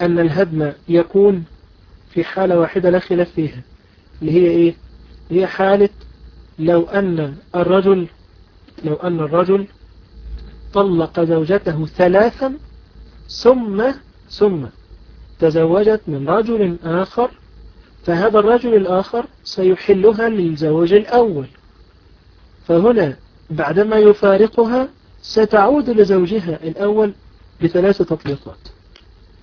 أن الهدم يكون في حالة واحدة لا خلاف فيها اللي هي إيه؟ هي حالة لو أن الرجل لو أن الرجل طلق زوجته ثلاثا ثم ثم تزوجت من رجل آخر فهذا الرجل الآخر سيحلها للزوج الأول. فهنا بعدما يفارقها ستعود لزوجها الأول بثلاث تطليقات.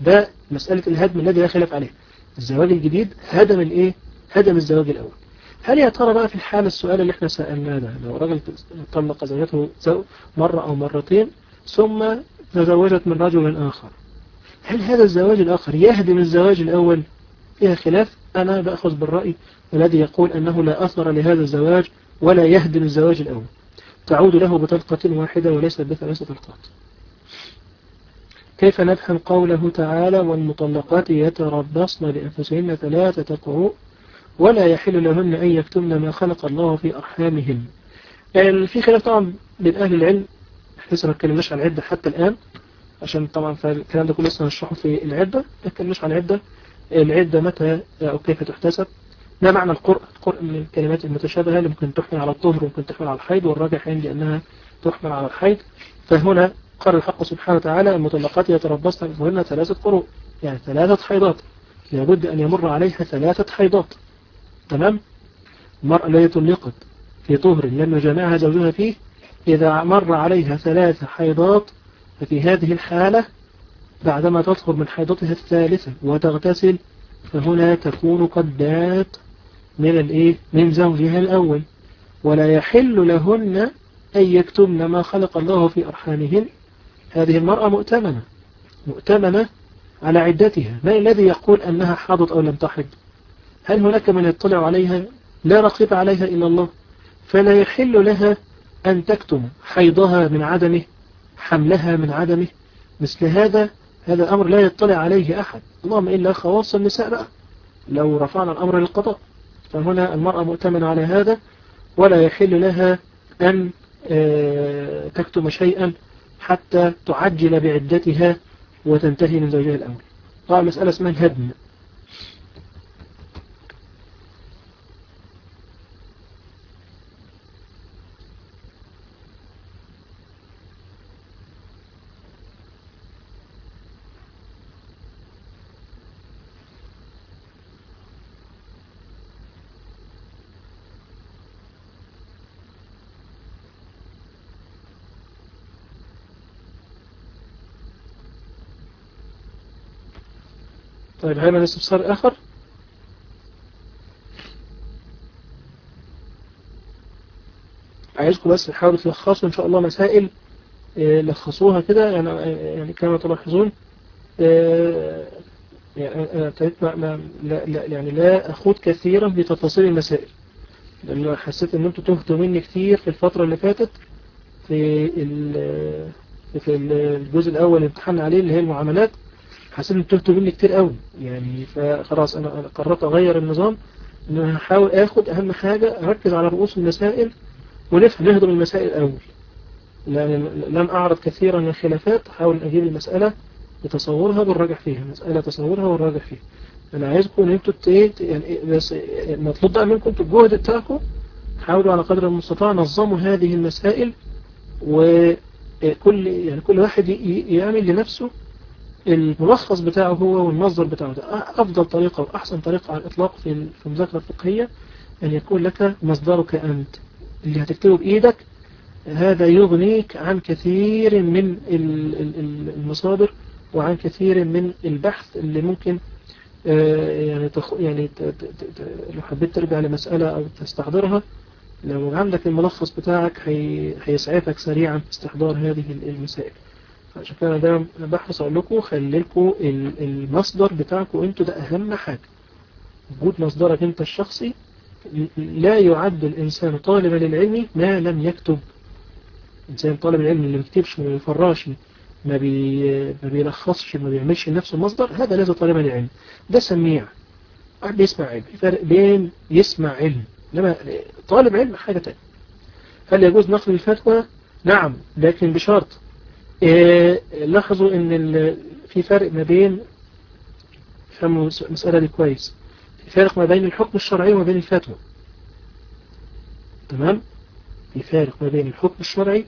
ده مسألة الهدم الذي لا خلاف عليه. الزواج الجديد هدم الإيه؟ هدم الزواج الأول. هل يا ترى بقى في الحالة السؤال اللي إحنا سألناه ده؟ لو رجل طلق زوجته مرة أو مرتين ثم تزوجت من رجل آخر. هل هذا الزواج الآخر يهدم الزواج الأول؟ فيها خلاف. أنا بأخذ بالرأي الذي يقول أنه لا أثر لهذا الزواج ولا يهدم الزواج الأول. تعود له بطلقة واحدة وليس بثلاث طلقات. كيف نفهم قوله تعالى والمطلقات يتربصن لأنفسهن ثلاثة قروء ولا يحل لهن أن يكتمن ما خلق الله في أرحامهن. يعني في خلاف طبعا بين أهل العلم لسه ما اتكلمناش عن العدة حتى الآن عشان طبعا الكلام ده كله لسه هنشرحه في العدة ما اتكلمناش عن العدة. العدة متى أو كيف تحتسب؟ ما معنى القرء القرء من الكلمات المتشابهة اللي ممكن تحمل على الطهر وممكن تحمل على الحيض والراجح عندي أنها تحمل على الحيض. فهنا قال الحق سبحانه وتعالى المطلقات يتربصن بهن ثلاثة قروء يعني ثلاثة حيضات. لابد أن يمر عليها ثلاثة حيضات. تمام؟ المرأة التي طلقت في طهر لم يجامعها زوجها فيه إذا مر عليها ثلاث حيضات ففي هذه الحالة بعدما تطهر من حيضتها الثالثة وتغتسل فهنا تكون قد بات من الإيه؟ من زوجها الأول. ولا يحل لهن أن يكتمن ما خلق الله في أرحامهن. هذه المرأة مؤتمنة مؤتمنة على عدتها. ما الذي يقول أنها حاضت أو لم تحض؟ هل هناك من يطلع عليها؟ لا رقيب عليها إلا الله. فلا يحل لها أن تكتم حيضها من عدمه حملها من عدمه. مثل هذا هذا أمر لا يطلع عليه أحد. اللهم إلا خواص النساء بقى. لو رفعنا الأمر للقضاء. فهنا المرأة مؤتمنة على هذا ولا يحل لها أن آه، تكتم شيئا حتى تعجل بعدتها وتنتهي من زوجها الأول. طبعا مسألة اسمها الهدم. طيب هل من استفسار آخر؟ عايزكم بس تحاولوا تلخصوا إن شاء الله مسائل آه، لخصوها كده يعني يعني كما تلاحظون آه، يعني ما لا لا يعني لا أخوض كثيرا في تفاصيل المسائل لأن حسيت إن أنتم تهتوا مني كثير في الفترة اللي فاتت في في الجزء الأول اللي امتحنا عليه اللي هي المعاملات حسيت ان تهتوا مني كتير قوي. يعني فخلاص أنا قررت أغير النظام ان أنا هحاول آخد أهم حاجة أركز على رؤوس المسائل ونفهم نهضم المسائل الأول لن أعرض كثيرا من الخلافات أحاول أجيب المسألة بتصورها والراجع فيها مسألة تصورها والراجع فيها. أنا عايزكم إن أنتوا يعني بس المطلوب بقى منكم الجهد بتاعكم حاولوا على قدر المستطاع نظموا هذه المسائل وكل يعني كل واحد يعمل لنفسه الملخص بتاعه هو والمصدر بتاعه. ده أفضل طريقة وأحسن طريقة على الإطلاق في المذاكرة الفقهية أن يكون لك مصدرك أنت اللي هتكتبه بإيدك هذا يغنيك عن كثير من المصادر وعن كثير من البحث اللي ممكن آه، يعني تخ... يعني لو حبيت ترجع لمسألة أو تستحضرها لو عندك الملخص بتاعك هي... هيسعفك سريعا في استحضار هذه المسائل. عشان كده أنا دايما بحرص أقول لكم خلي لكم المصدر بتاعكم أنتوا ده أهم حاجة. وجود مصدرك أنت الشخصي لا يعد الإنسان طالبا للعلم ما لم يكتب. الانسان طالب العلم اللي ما بيكتبش وما بيفرش ما, بي ما بيلخصش ما بيعملش لنفسه مصدر هذا ليس طالبا للعلم ده سميع. واحد بيسمع علم. فرق بين يسمع علم. لما طالب علم حاجة تانية. هل يجوز نقل الفتوى؟ نعم لكن بشرط لاحظوا إن في فرق ما بين فهموا المسألة دي كويس. في فرق ما بين الحكم الشرعي وما بين الفتوى. تمام؟ في فارق ما بين الحكم الشرعي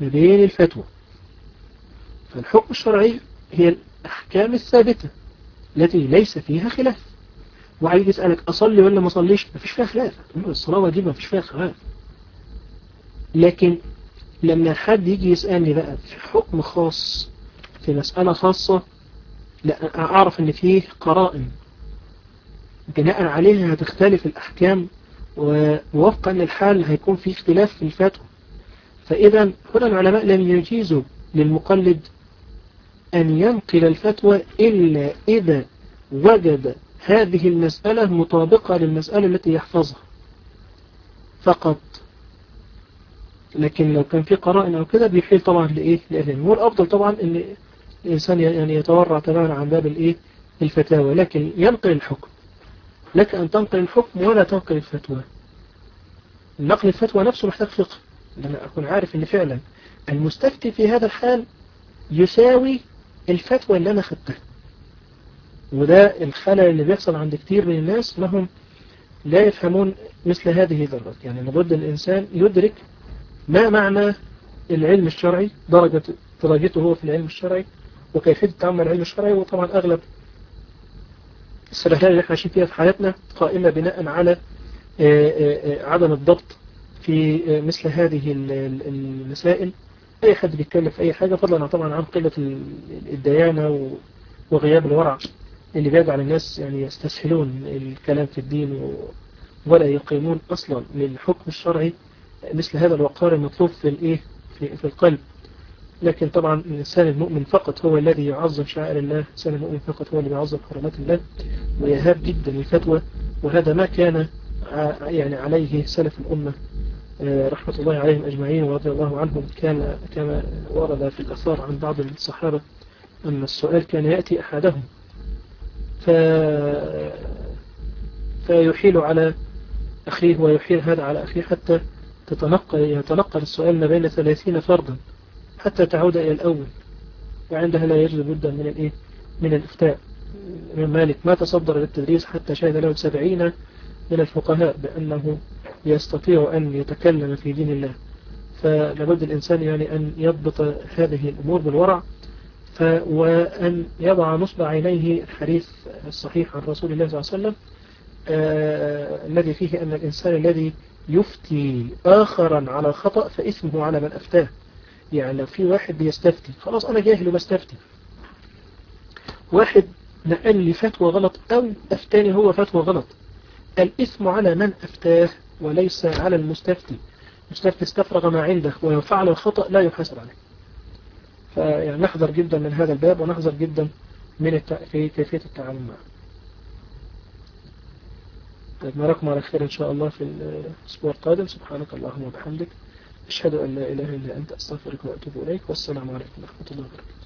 ما بين الفتوى. فالحكم الشرعي هي الأحكام الثابتة التي ليس فيها خلاف. وعايز يسألك أصلي ولا ما أصليش؟ ما فيش فيها خلاف. الصلاة واجبة ما فيش فيها خلاف. لكن لما حد يجي يسألني بقى في حكم خاص في مسألة خاصة لا أعرف أن فيه قرائن. بناء عليها هتختلف الأحكام ووفقا للحال هيكون في اختلاف في الفتوى. فإذا هنا العلماء لم يجيزوا للمقلد أن ينقل الفتوى إلا إذا وجد هذه المسألة مطابقة للمسألة التي يحفظها. فقط لكن لو كان في قرائن أو كده بيحيل طبعا لإيه؟ لأذن والأفضل طبعا أن الإنسان يعني يتورع تماما عن باب الإيه؟ الفتاوى. لكن ينقل الحكم. لك أن تنقل الحكم ولا تنقل الفتوى. نقل الفتوى نفسه محتاج فقه. لما أكون عارف أن فعلا المستفتي في هذا الحال يساوي الفتوى اللي أنا خدتها. وده الخلل اللي بيحصل عند كتير من الناس انهم لا يفهمون مثل هذه الذرات. يعني لابد الإنسان يدرك ما معنى العلم الشرعي؟ درجة درجته هو في العلم الشرعي وكيفية التعامل العلم الشرعي وطبعا أغلب السلهلة اللي إحنا عايشين فيها في حياتنا قائمة بناء على عدم الضبط في مثل هذه المسائل. أي حد بيتكلم في أي حاجة فضلا طبعا عن قلة الديانة وغياب الورع اللي بيجعل الناس يعني يستسهلون الكلام في الدين ولا يقيمون أصلا للحكم الشرعي مثل هذا الوقار المطلوب في الإيه؟ في, في القلب. لكن طبعا الإنسان المؤمن فقط هو الذي يعظم شعائر الله. الإنسان المؤمن فقط هو الذي يعظم حرمات الله ويهاب جدا الفتوى. وهذا ما كان يعني عليه سلف الأمة. رحمة الله عليهم أجمعين ورضي الله عنهم. كان كما ورد في الأثار عن بعض الصحابة أن السؤال كان يأتي أحدهم. ف... فيحيل على أخيه ويحيل هذا على أخيه حتى تتنقل يتنقل السؤال ما بين ثلاثين فردا حتى تعود إلى الأول. وعندها لا يجد بدا من الإيه؟ من الإفتاء. مالك ما تصدر للتدريس حتى شهد له سبعين من الفقهاء بأنه يستطيع أن يتكلم في دين الله. فلابد الإنسان يعني أن يضبط هذه الأمور بالورع وأن يضع نصب عينيه الحديث الصحيح عن رسول الله صلى الله عليه وسلم آه الذي فيه أن الإنسان الذي يفتي آخرا على خطأ فإثمه على من أفتاه. يعني لو في واحد بيستفتي خلاص أنا جاهل وبستفتي. واحد نقل لي فتوى غلط أو أفتاني هو فتوى غلط. الإثم على من أفتاه وليس على المستفتي. المستفتي استفرغ ما عنده ويفعل الخطأ لا يحاسب عليه. فيعني نحذر جدا من هذا الباب ونحذر جدا من كيفية التعامل معه. نراكم على خير إن شاء الله في الأسبوع القادم. سبحانك اللهم وبحمدك. أشهد أن لا إله إلا أنت. أستغفرك وأتوب إليك. والسلام عليكم ورحمة الله وبركاته.